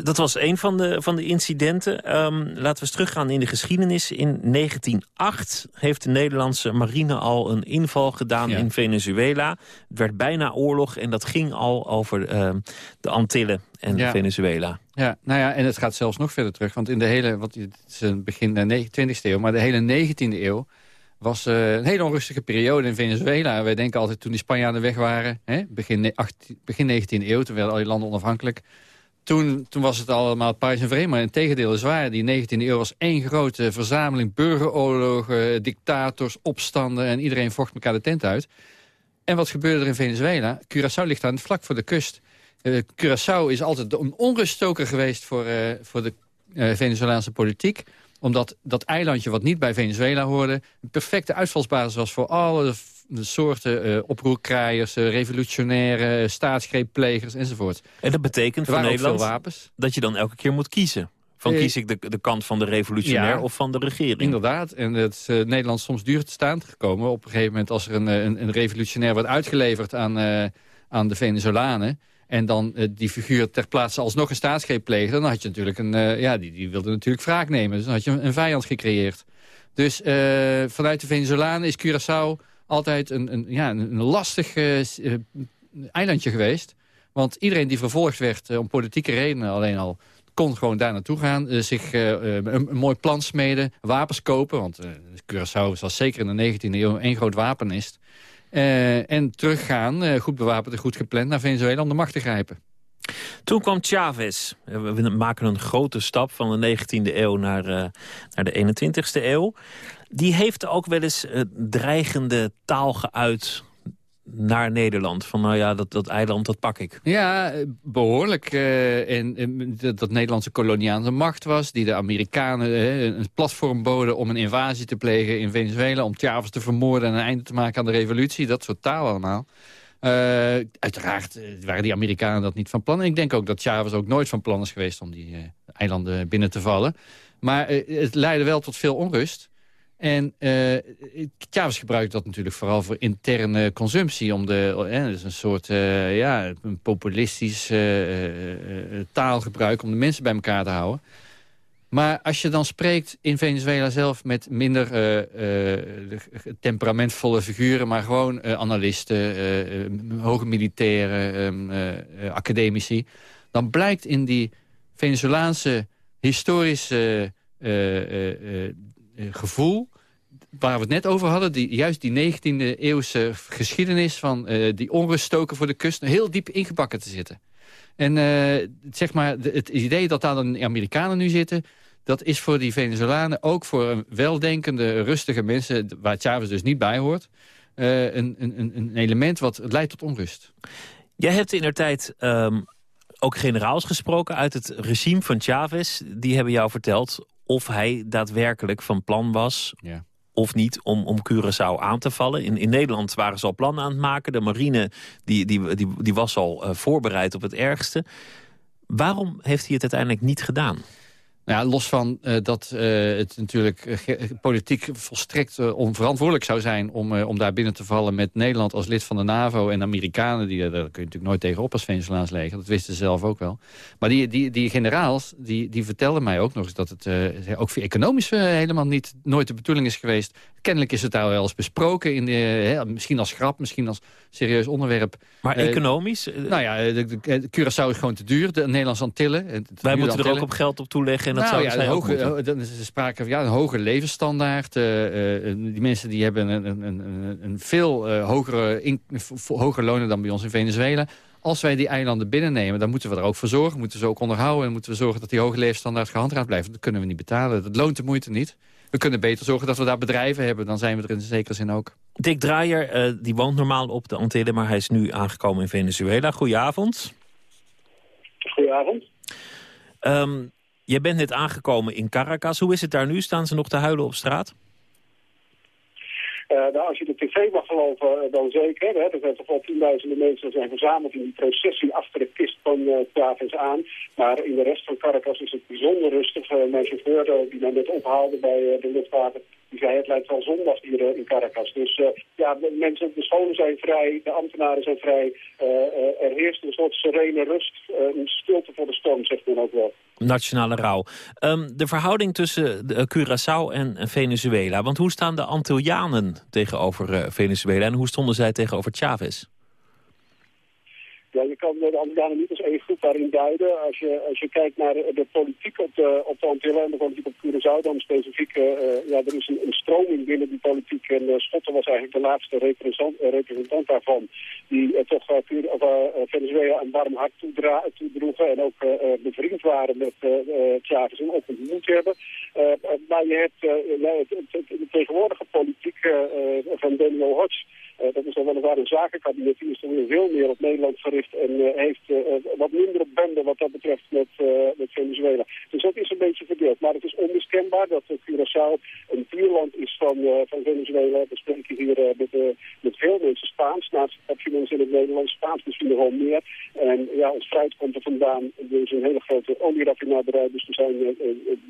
Dat was een van de, van de incidenten. Um, laten we eens teruggaan in de geschiedenis. In 1908 heeft de Nederlandse marine al een inval gedaan ja. in Venezuela. Het werd bijna oorlog en dat ging al over uh, de Antillen en ja. Venezuela. Ja, nou ja, en het gaat zelfs nog verder terug. Want in de hele, wat het is een begin de 20e eeuw, maar de hele 19e eeuw was uh, een hele onrustige periode in Venezuela. Wij denken altijd toen die Spanjaarden weg waren, hè, begin, 18, begin 19e eeuw, toen werden al die landen onafhankelijk. Toen, toen was het allemaal pais en vreemd, maar in tegendeel is waar. Die 19e eeuw was één grote verzameling burgeroorlogen, dictators, opstanden... en iedereen vocht elkaar de tent uit. En wat gebeurde er in Venezuela? Curaçao ligt aan het vlak voor de kust. Uh, Curaçao is altijd een onruststoker geweest voor, uh, voor de uh, Venezolaanse politiek omdat dat eilandje wat niet bij Venezuela hoorde... een perfecte uitvalsbasis was voor alle de soorten uh, oproerkraaiers, uh, revolutionaire, uh, staatsgreepplegers enzovoort. En dat betekent voor Nederland wapens. dat je dan elke keer moet kiezen. Van kies ik de, de kant van de revolutionair ja, of van de regering? Inderdaad. En het is uh, Nederland soms duur te staan gekomen. Op een gegeven moment als er een, een, een revolutionair wordt uitgeleverd aan, uh, aan de Venezolanen... en dan uh, die figuur ter plaatse alsnog een staatsgreep pleegde... dan had je natuurlijk een... ja, die, die wilde natuurlijk wraak nemen. Dus dan had je een, een vijand gecreëerd. Dus vanuit de Venezolanen is Curaçao altijd een, een, ja, een lastig uh, eilandje geweest. Want iedereen die vervolgd werd uh, om politieke redenen alleen al... kon gewoon daar naartoe gaan, uh, zich een, mooi plan smeden, wapens kopen. Want Curaçao was zeker in de 19e eeuw één groot wapenist. en teruggaan, goed bewapend en goed gepland, naar Venezuela om de macht te grijpen. Toen kwam Chavez. We maken een grote stap van de 19e eeuw naar, naar de 21e eeuw. Die heeft ook wel eens uh, dreigende taal geuit naar Nederland. Van nou ja, dat, dat eiland, dat pak ik. Ja, behoorlijk. Uh, en, dat Nederlandse koloniale macht was... die de Amerikanen uh, een platform boden om een invasie te plegen in Venezuela... om Chavez te vermoorden en een einde te maken aan de revolutie. Dat soort taal allemaal. Uiteraard waren die Amerikanen dat niet van plan. En ik denk ook dat Chavez ook nooit van plan is geweest... om die eilanden binnen te vallen. Maar het leidde wel tot veel onrust... En uh, Chavez gebruikt dat natuurlijk vooral voor interne consumptie. Om de, eh, dus een soort uh, ja, een populistisch uh, taalgebruik om de mensen bij elkaar te houden. Maar als je dan spreekt in Venezuela zelf met minder temperamentvolle figuren... maar gewoon analisten, hoge militairen, academici... dan blijkt in die Venezolaanse historische gevoel waar we het net over hadden, die, juist die 19e eeuwse geschiedenis van uh, die onruststoken voor de kust, heel diep ingebakken te zitten. En uh, zeg maar, het idee dat daar de Amerikanen nu zitten, dat is voor die Venezolanen, ook voor een weldenkende, rustige mensen, waar Chavez dus niet bij hoort, een, een, een element wat leidt tot onrust. Jij hebt in tijd um, ook generaals gesproken uit het regime van Chavez. Die hebben jou verteld of hij daadwerkelijk van plan was... Ja. of niet om, om Curaçao aan te vallen. In, in Nederland waren ze al plannen aan het maken. De marine die, die, die, die was al uh, voorbereid op het ergste. Waarom heeft hij het uiteindelijk niet gedaan? Nou ja, los van uh, dat uh, het natuurlijk uh, politiek volstrekt onverantwoordelijk zou zijn... Om, om daar binnen te vallen met Nederland als lid van de NAVO... en Amerikanen, die, daar kun je natuurlijk nooit tegenop als Venezolaans leger. Dat wisten ze zelf ook wel. Maar die, die, die generaals, die, die vertelden mij ook nog eens... dat het ook voor economisch helemaal niet, nooit de bedoeling is geweest. Kennelijk is het daar wel eens besproken, in de, misschien als grap, misschien als serieus onderwerp. Maar economisch? nou ja, de, de, de, Curaçao is gewoon te duur, de Nederlandse Antillen. Wij moeten Antillen. er ook op geld op toeleggen... En dat nou, zou ja, hoge, dan is er sprake van ja, een hogere levensstandaard. Uh, uh, die mensen die hebben een, een, een, een veel uh, hogere, in, hogere lonen dan bij ons in Venezuela. Als wij die eilanden binnennemen, dan moeten we er ook voor zorgen. Moeten we ze ook onderhouden en moeten we zorgen dat die hoge levensstandaard gehandhaafd blijft. Dat kunnen we niet betalen. Dat loont de moeite niet. We kunnen beter zorgen dat we daar bedrijven hebben. Dan zijn we er in zekere zin ook. Dick Draaier, die woont normaal op de Antillen, maar hij is nu aangekomen in Venezuela. Goedenavond. Goedenavond. Um, Je bent net aangekomen in Caracas. Hoe is het daar nu? Staan ze nog te huilen op straat? Eh, nou, als je de tv mag geloven, eh, dan zeker. Hè. Er zijn toch wel tienduizenden mensen zijn verzameld in die processie achter de kist van uh, aan. Maar in de rest van Caracas is het bijzonder rustig. Uh, mijn chauffeur die mij net ophaalde bij de luchthaven, die zei het lijkt wel zondag hier uh, in Caracas. Dus uh, ja, mensen, de scholen zijn vrij, de ambtenaren zijn vrij. Uh, er heerst een soort serene rust, een stilte voor de storm, zegt men ook wel. Nationale rouw. Um, de verhouding tussen Curaçao en Venezuela. Want hoe staan de Antillianen tegenover Venezuela en hoe stonden zij tegenover Chavez? Ja, je kan de Antillianen niet als één groep daarin duiden. Als je, als je kijkt naar de, politiek op de, op de Antillen en de politiek op Curaçao, dan specifiek, uh, ja, er is een, stroming binnen die politiek. En Schotten was eigenlijk de laatste representant, representant daarvan, die toch Venezuela een warm hart toedroegen en ook bevriend waren met Chavez en ook ontmoet hebben. Maar je hebt de tegenwoordige politiek van Daniel Hodge. Uh, dat is dan weliswaar een zakenkabinet. Die is dan weer veel meer op Nederland gericht en uh, heeft uh, wat mindere banden wat dat betreft met, met Venezuela. Dus dat is een beetje verdeeld. Maar het is onmiskenbaar dat Curaçao een buurland is van, van Venezuela. We spreken hier met, met veel mensen Spaans. Naast heb je mensen in het Nederlands Spaans misschien nog wel meer. En ja, ons fruit komt er vandaan. Er een hele grote olieraffinaderij. Dus we zijn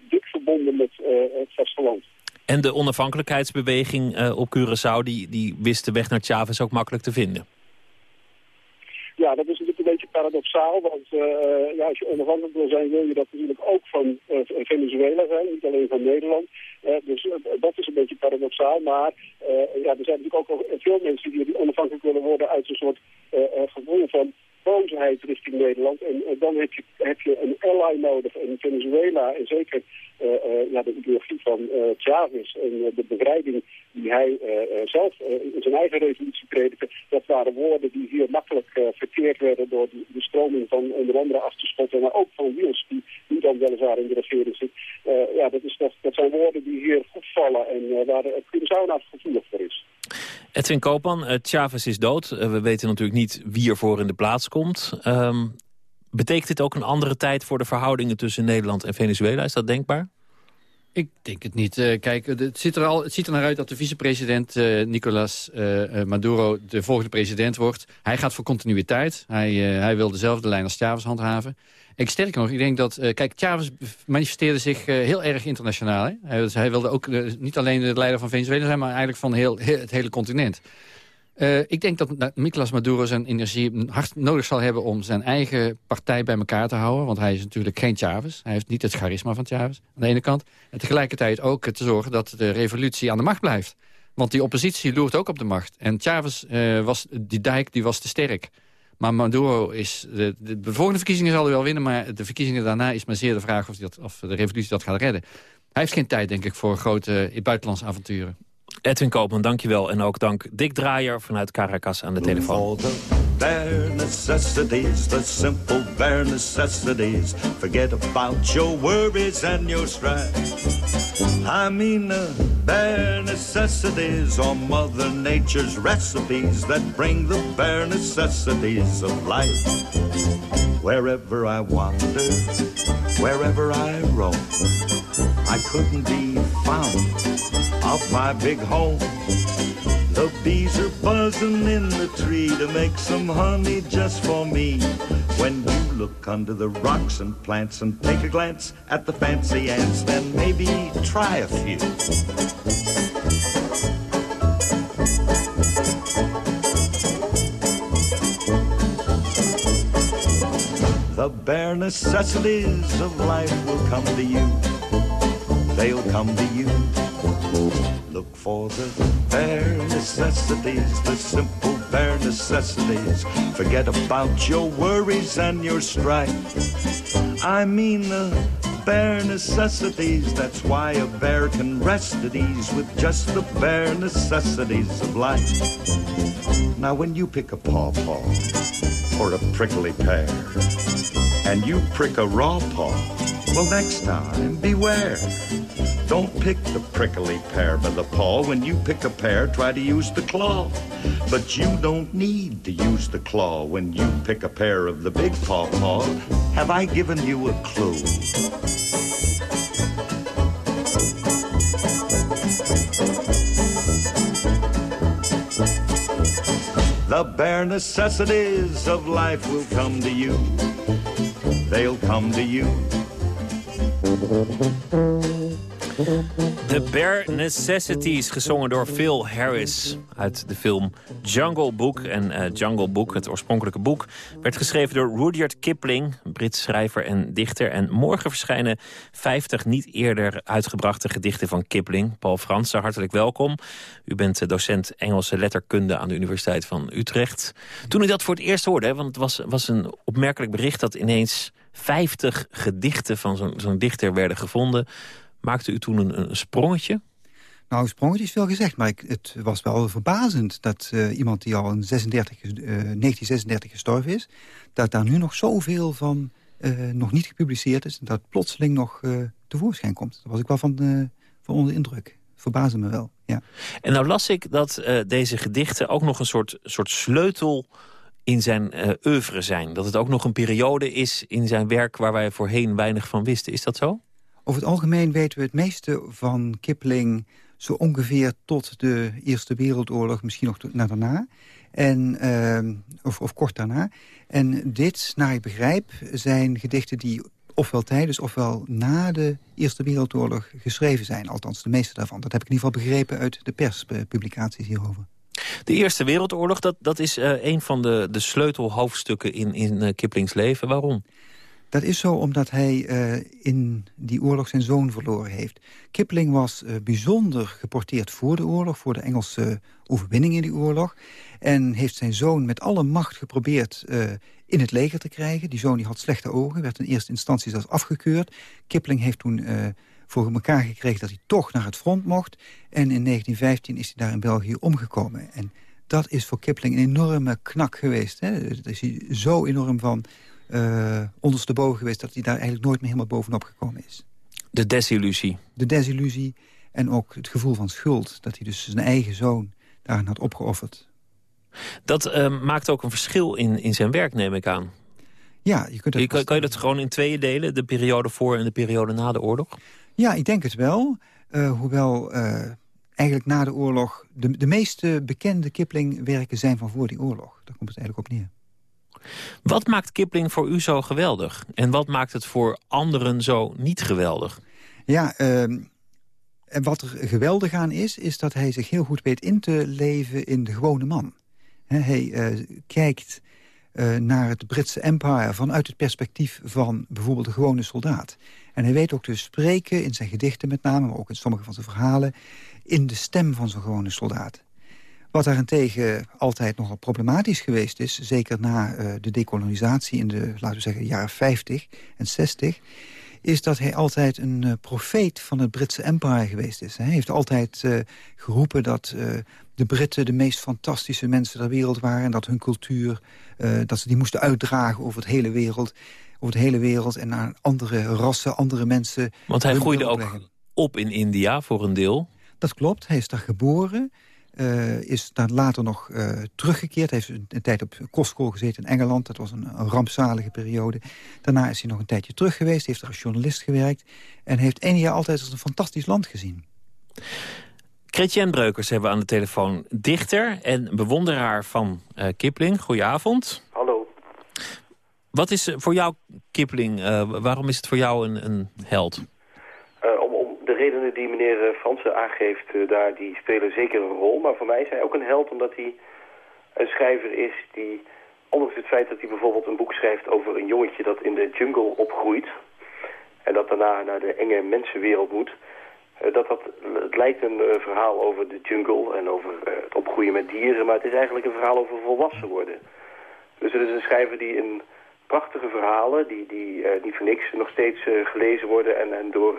dik verbonden met het vasteland. En de onafhankelijkheidsbeweging uh, op Curaçao... Die, die wist de weg naar Chavez ook makkelijk te vinden. Ja, dat is natuurlijk een beetje paradoxaal. Want uh, ja, als je onafhankelijk wil zijn, wil je dat natuurlijk ook van Venezuela zijn. Niet alleen van Nederland. dus dat is een beetje paradoxaal. Maar ja, er zijn natuurlijk ook veel mensen die onafhankelijk willen worden... uit een soort gevoel van boosheid richting Nederland. En uh, dan heb je, een ally nodig in Venezuela. En zeker uh, uh, ja, de ideologie van Chavez en de bevrijding die hij zelf in zijn eigen revolutie predikte. Dat waren woorden die hier makkelijk verteerd werden door de, stroming van onder andere Achterschotten. Maar ook van Wiels, die nu dan weliswaar in de regering zit. ja, dat, is, dat, dat zijn woorden die hier goed vallen en waar de Curaçao nou gevoelig voor is. Edwin Koopman, uh, Chavez is dood. Uh, we weten natuurlijk niet wie ervoor in de plaats komt. Um, betekent dit ook een andere tijd voor de verhoudingen tussen Nederland en Venezuela? Is dat denkbaar? Ik denk het niet. Uh, kijk, het ziet, er al, het ziet er naar uit dat de vicepresident uh, Nicolas uh, Maduro de volgende president wordt. Hij gaat voor continuïteit. Hij, hij wil dezelfde lijn als Chavez handhaven. Ik sterker nog, ik denk dat... Kijk, Chavez manifesteerde zich heel erg internationaal. Hè? Hij, dus hij wilde ook niet alleen de leider van Venezuela zijn... maar eigenlijk van heel, het hele continent. Ik denk dat Nicolas Maduro zijn energie hard nodig zal hebben... om zijn eigen partij bij elkaar te houden. Want hij is natuurlijk geen Chavez. Hij heeft niet het charisma van Chavez, aan de ene kant. En tegelijkertijd ook te zorgen dat de revolutie aan de macht blijft. Want die oppositie loert ook op de macht. En Chavez, was, die dijk, die was te sterk... Maar Maduro is... De, de, de, volgende verkiezingen zal hij wel winnen... maar de verkiezingen daarna is maar zeer de vraag of, dat, of de revolutie dat gaat redden. Hij heeft geen tijd, denk ik, voor grote buitenlandse avonturen. Edwin Koopman, dankjewel. En ook dank Dick Draaier vanuit Caracas aan de telefoon. bare necessities, the simple bare necessities. Forget about your worries and your strife. I mean the bare necessities are Mother Nature's recipes that bring the bare necessities of life. Wherever I wander, wherever I roam, I couldn't be found off my big home. The bees are buzzing in the tree to make some honey just for me. When you look under the rocks and plants and take a glance at the fancy ants, then maybe try a few. The bare necessities of life will come to you. They'll come to you. Look for the bare necessities, the simple bare necessities. Forget about your worries and your strife. I mean the bare necessities. That's why a bear can rest at ease with just the bare necessities of life. Now, when you pick a pawpaw or a prickly pear, and you prick a raw paw, well, next time, beware. Don't pick the prickly pear by the paw. When you pick a pear, try to use the claw. But you don't need to use the claw when you pick a pear of the big paw paw. Have I given you a clue? The bare necessities of life will come to you. They'll come to you. The Bare Necessities, gezongen door Phil Harris uit de film Jungle Book. En eh, Jungle Book, het oorspronkelijke boek, werd geschreven door Rudyard Kipling, Brits schrijver en dichter. En morgen verschijnen 50 niet eerder uitgebrachte gedichten van Kipling. Paul Fransen, hartelijk welkom. U bent eh, docent Engelse letterkunde aan de Universiteit van Utrecht. Toen u dat voor het eerst hoorde, want het was, was een opmerkelijk bericht dat ineens 50 gedichten van zo'n zo'n dichter werden gevonden. Maakte u toen een, een sprongetje? Nou, sprongetje is veel gezegd, maar ik, het was wel verbazend... dat eh, iemand die al in 36, eh, 1936 gestorven is... dat daar nu nog zoveel van eh, nog niet gepubliceerd is... en dat plotseling nog eh, tevoorschijn komt. Daar was ik wel van, van onder de indruk. Verbaasde me wel, ja. En nou las ik dat deze gedichten ook nog een soort, soort sleutel in zijn oeuvre zijn. Dat het ook nog een periode is in zijn werk waar wij voorheen weinig van wisten. Is dat zo? Over het algemeen weten we het meeste van Kipling... zo ongeveer tot de Eerste Wereldoorlog, misschien nog naar daarna. En, ehm, of, of kort daarna. En dit, naar ik begrijp, zijn gedichten die ofwel tijdens ofwel na de Eerste Wereldoorlog geschreven zijn. Althans, de meeste daarvan. Dat heb ik in ieder geval begrepen uit de perspublicaties hierover. De Eerste Wereldoorlog, dat, dat is eh, een van de, de sleutelhoofdstukken in, in eh, Kiplings leven. Waarom? Dat is zo omdat hij eh, in die oorlog zijn zoon verloren heeft. Kipling was eh, bijzonder geporteerd voor de oorlog... voor de Engelse overwinning in die oorlog. En heeft zijn zoon met alle macht geprobeerd eh, in het leger te krijgen. Die zoon die had slechte ogen, werd in eerste instantie zelfs afgekeurd. Kipling heeft toen voor elkaar gekregen dat hij toch naar het front mocht. En in 1915 is hij daar in België omgekomen. En dat is voor Kipling een enorme knak geweest. Hè? Daar is hij zo enorm van eh ondersteboven geweest... dat hij daar eigenlijk nooit meer helemaal bovenop gekomen is. De desillusie. De desillusie en ook het gevoel van schuld... dat hij dus zijn eigen zoon daarin had opgeofferd. Dat eh, maakt ook een verschil in, in zijn werk, neem ik aan. Ja, je kunt kan, kan je dat gewoon in tweeën delen? De periode voor en de periode na de oorlog? Ja, ik denk het wel. Eh, hoewel eh, eigenlijk na de oorlog... De, de meeste bekende Kipling-werken zijn van voor die oorlog. Daar komt het eigenlijk op neer. Wat maakt Kipling voor u zo geweldig? En wat maakt het voor anderen zo niet geweldig? Ja, ehm, en wat er geweldig aan is... is dat hij zich heel goed weet in te leven in de gewone man. Hij eh, kijkt eh, naar het Britse empire vanuit het perspectief van bijvoorbeeld de gewone soldaat. En hij weet ook te spreken in zijn gedichten met name... maar ook in sommige van zijn verhalen... in de stem van zo'n gewone soldaat. Wat daarentegen altijd nogal problematisch geweest is... zeker na eh, de dekolonisatie in de, laten we zeggen, jaren 50 en 60 is dat hij altijd een uh, profeet van het Britse empire geweest is. Hij heeft altijd uh, geroepen dat uh, de Britten de meest fantastische mensen ter wereld waren... en dat hun cultuur, dat ze die moesten uitdragen over, het hele wereld, over de hele wereld... en naar andere rassen, andere mensen... Want hij groeide ook op in India voor een deel. Dat klopt, hij is daar geboren... Uh, is daar later nog uh, teruggekeerd. Hij heeft een, een, tijd op kostschool gezeten in Engeland. Dat was een, een, rampzalige periode. Daarna is hij nog een tijdje terug geweest. Heeft er als journalist gewerkt. En heeft India altijd als een fantastisch land gezien. Chrétien Breukers hebben we aan de telefoon. Dichter en bewonderaar van uh, Kipling. Goedenavond. Hallo. Wat is voor jou Kipling? waarom is het voor jou een, een held? Redenen die meneer Fransen aangeeft, uh, daar, die spelen zeker een rol. Maar voor mij is hij ook een held omdat hij een schrijver is die... Ondanks het feit dat hij bijvoorbeeld een boek schrijft over een jongetje dat in de jungle opgroeit... en dat daarna naar de enge mensenwereld moet... Dat, dat, het lijkt een verhaal over de jungle en over het opgroeien met dieren... maar het is eigenlijk een verhaal over volwassen worden. Dus het is een schrijver die in prachtige verhalen, die, die niet voor niks nog steeds gelezen worden... en, en door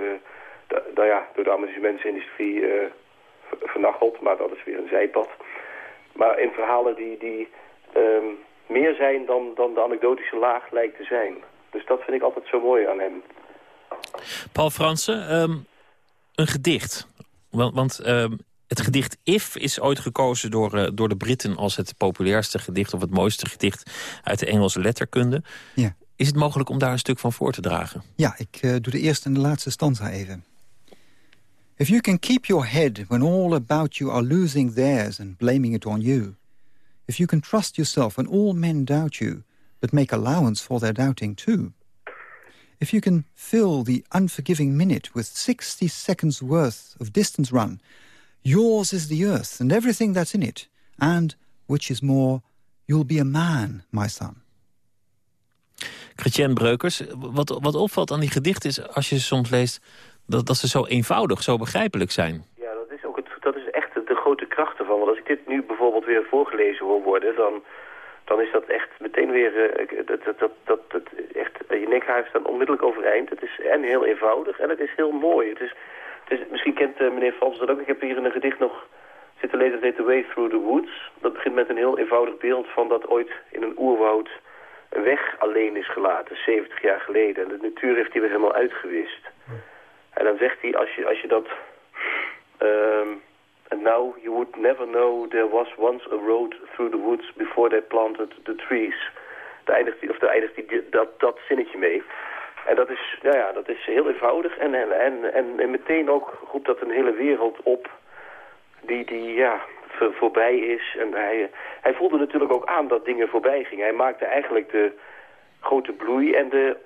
nou ja, door de amusementsindustrie uh, vernacheld, maar dat is weer een zijpad. Maar in verhalen die, die um, meer zijn dan, dan de anekdotische laag lijkt te zijn. Dus dat vind ik altijd zo mooi aan hem. Paul Fransen, um, een gedicht. Want, want um, het gedicht If is ooit gekozen door, uh, door de Britten als het populairste gedicht... of het mooiste gedicht uit de Engelse letterkunde. Ja. Is het mogelijk om daar een stuk van voor te dragen? Ja, ik uh, doe de eerste en de laatste stanza even. If you can keep your head when all about you are losing theirs and blaming it on you. If you can trust yourself when all men doubt you, but make allowance for their doubting too. If you can fill the unforgiving minute with 60 seconds worth of distance run, yours is the earth and everything that's in it. And, which is more, you'll be a man, my son. Chrétien Breukers, wat, wat opvalt aan die gedichten is... als je ze soms leest, dat, dat ze zo eenvoudig, zo begrijpelijk zijn. Ja, dat is ook het, dat is echt de grote kracht ervan. Want als ik dit nu bijvoorbeeld weer voorgelezen hoor worden, dan, dan is dat echt meteen weer, eh, dat, dat, dat, dat, dat echt, je nekhaar staan onmiddellijk overeind. Het is en heel eenvoudig en het is heel mooi. Het is, het is, misschien kent eh, meneer Frans dat ook. Ik heb hier in een gedicht nog zitten lezen, dat heet The Way Through the Woods. Dat begint met een heel eenvoudig beeld van dat ooit in een oerwoud een weg alleen is gelaten, 70 jaar geleden. En de natuur heeft die weer helemaal uitgewist. En dan zegt hij, als je, als je dat... Um, and now you would never know there was once a road through the woods before they planted the trees. Daar eindigt, of daar eindigt die, dat, dat zinnetje mee. En dat is, nou ja, dat is heel eenvoudig. En, en, en, en, en meteen ook roept dat een hele wereld op die, die ja, voor- voorbij is. En hij, hij voelde natuurlijk ook aan dat dingen voorbij gingen. Hij maakte eigenlijk de grote bloei en de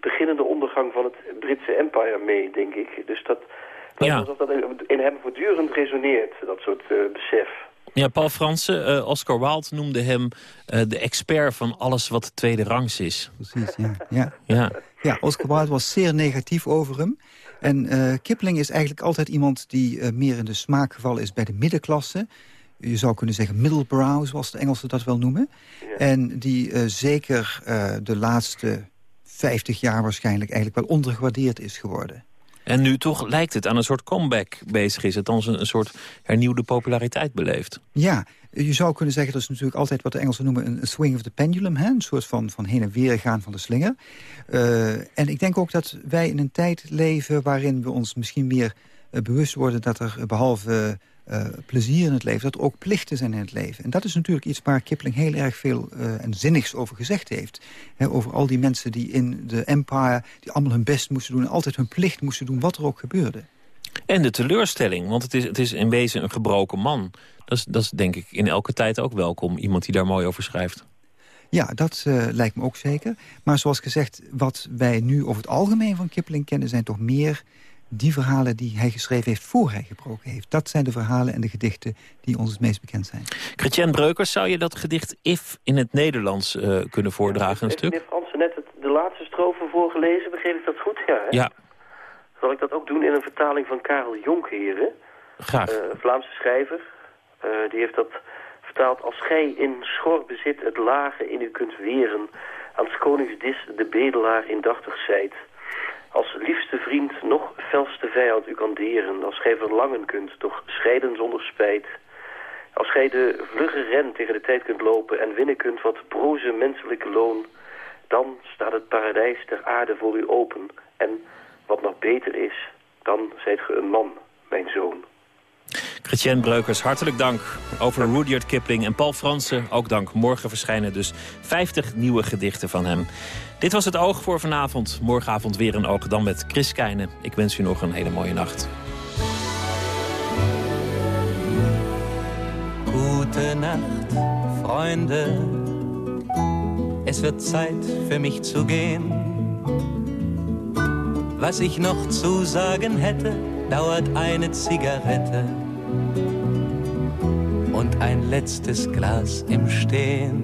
beginnende ondergang van het Britse empire mee, denk ik. Dus dat, dat Ja. alsof dat in hem voortdurend resoneert, dat soort eh, besef. Ja, Paul Fransen, eh, Oscar Wilde noemde hem eh, de expert van alles wat tweede rangs is. Precies, ja. ja. Ja. Ja, Oscar Wilde was zeer negatief over hem. En eh, Kipling is eigenlijk altijd iemand die eh, meer in de smaak gevallen is bij de middenklasse. Je zou kunnen zeggen middlebrow, zoals de Engelsen dat wel noemen. En die eh, zeker eh, de laatste 50 jaar waarschijnlijk eigenlijk wel ondergewaardeerd is geworden. En nu toch lijkt het aan een soort comeback bezig is. Het dan een, een soort hernieuwde populariteit beleeft. Ja, je zou kunnen zeggen, dat is natuurlijk altijd wat de Engelsen noemen... een swing of the pendulum, hè? een soort van, van heen en weer gaan van de slinger. Eh, en ik denk ook dat wij in een tijd leven waarin we ons misschien meer eh, bewust worden... dat er eh, behalve eh, plezier in het leven, dat er ook plichten zijn in het leven. En dat is natuurlijk iets waar Kipling heel erg veel eh, en zinnigs over gezegd heeft. Over al die mensen die in de empire, die allemaal hun best moesten doen... en altijd hun plicht moesten doen, wat er ook gebeurde. En de teleurstelling, want het is, het is in wezen een gebroken man. Dat is, dat is denk ik in elke tijd ook welkom. Iemand die daar mooi over schrijft. Ja, dat eh, lijkt me ook zeker. Maar zoals gezegd, wat wij nu over het algemeen van Kipling kennen... zijn toch meer die verhalen die hij geschreven heeft voor hij gebroken heeft. Dat zijn de verhalen en de gedichten die ons het meest bekend zijn. Chrétien Breukers, zou je dat gedicht If in het Nederlands eh, kunnen voordragen een stuk? Fransen net het, de laatste strofe voorgelezen? Begreep ik dat goed? Ja, hè? Ja, Zal ik dat ook doen in een vertaling van Karel Jonkheren? graag. eh, Vlaamse schrijver. Eh, die heeft dat vertaald. Als gij in schor bezit het lage in u kunt weren, aan 's konings dis de bedelaar indachtig zijt. Als liefste vriend nog felste vijand u kan deren, als gij verlangen kunt, toch scheiden zonder spijt. Als gij de vlugge ren tegen de tijd kunt lopen en winnen kunt wat broze menselijke loon, dan staat het paradijs ter aarde voor u open. En wat nog beter is, dan zijt ge een man, mijn zoon. Chrétien Breukers, hartelijk dank over Rudyard Kipling. En Paul Fransen, ook dank. Morgen verschijnen dus 50 nieuwe gedichten van hem. Dit was het Oog voor vanavond. Morgenavond weer een Oog, dan met Chris Keijnen. Ik wens u nog een hele mooie nacht. Gute Nacht, Freunde. Es wird Zeit für mich zu gehen. Was ich noch zu sagen hätte, dauert eine Zigarette und ein letztes Glas im Stehen.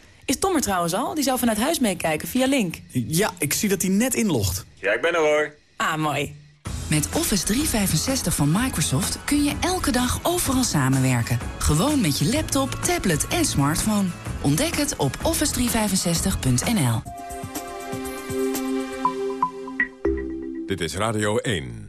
Is Tom er trouwens al? Die zou vanuit huis meekijken via Link. Ja, ik zie dat hij net inlogt. Ja, ik ben er hoor. Ah, mooi. Met Office 365 van Microsoft kun je elke dag overal samenwerken. Gewoon met je laptop, tablet en smartphone. Ontdek het op office365.nl. Dit is Radio 1.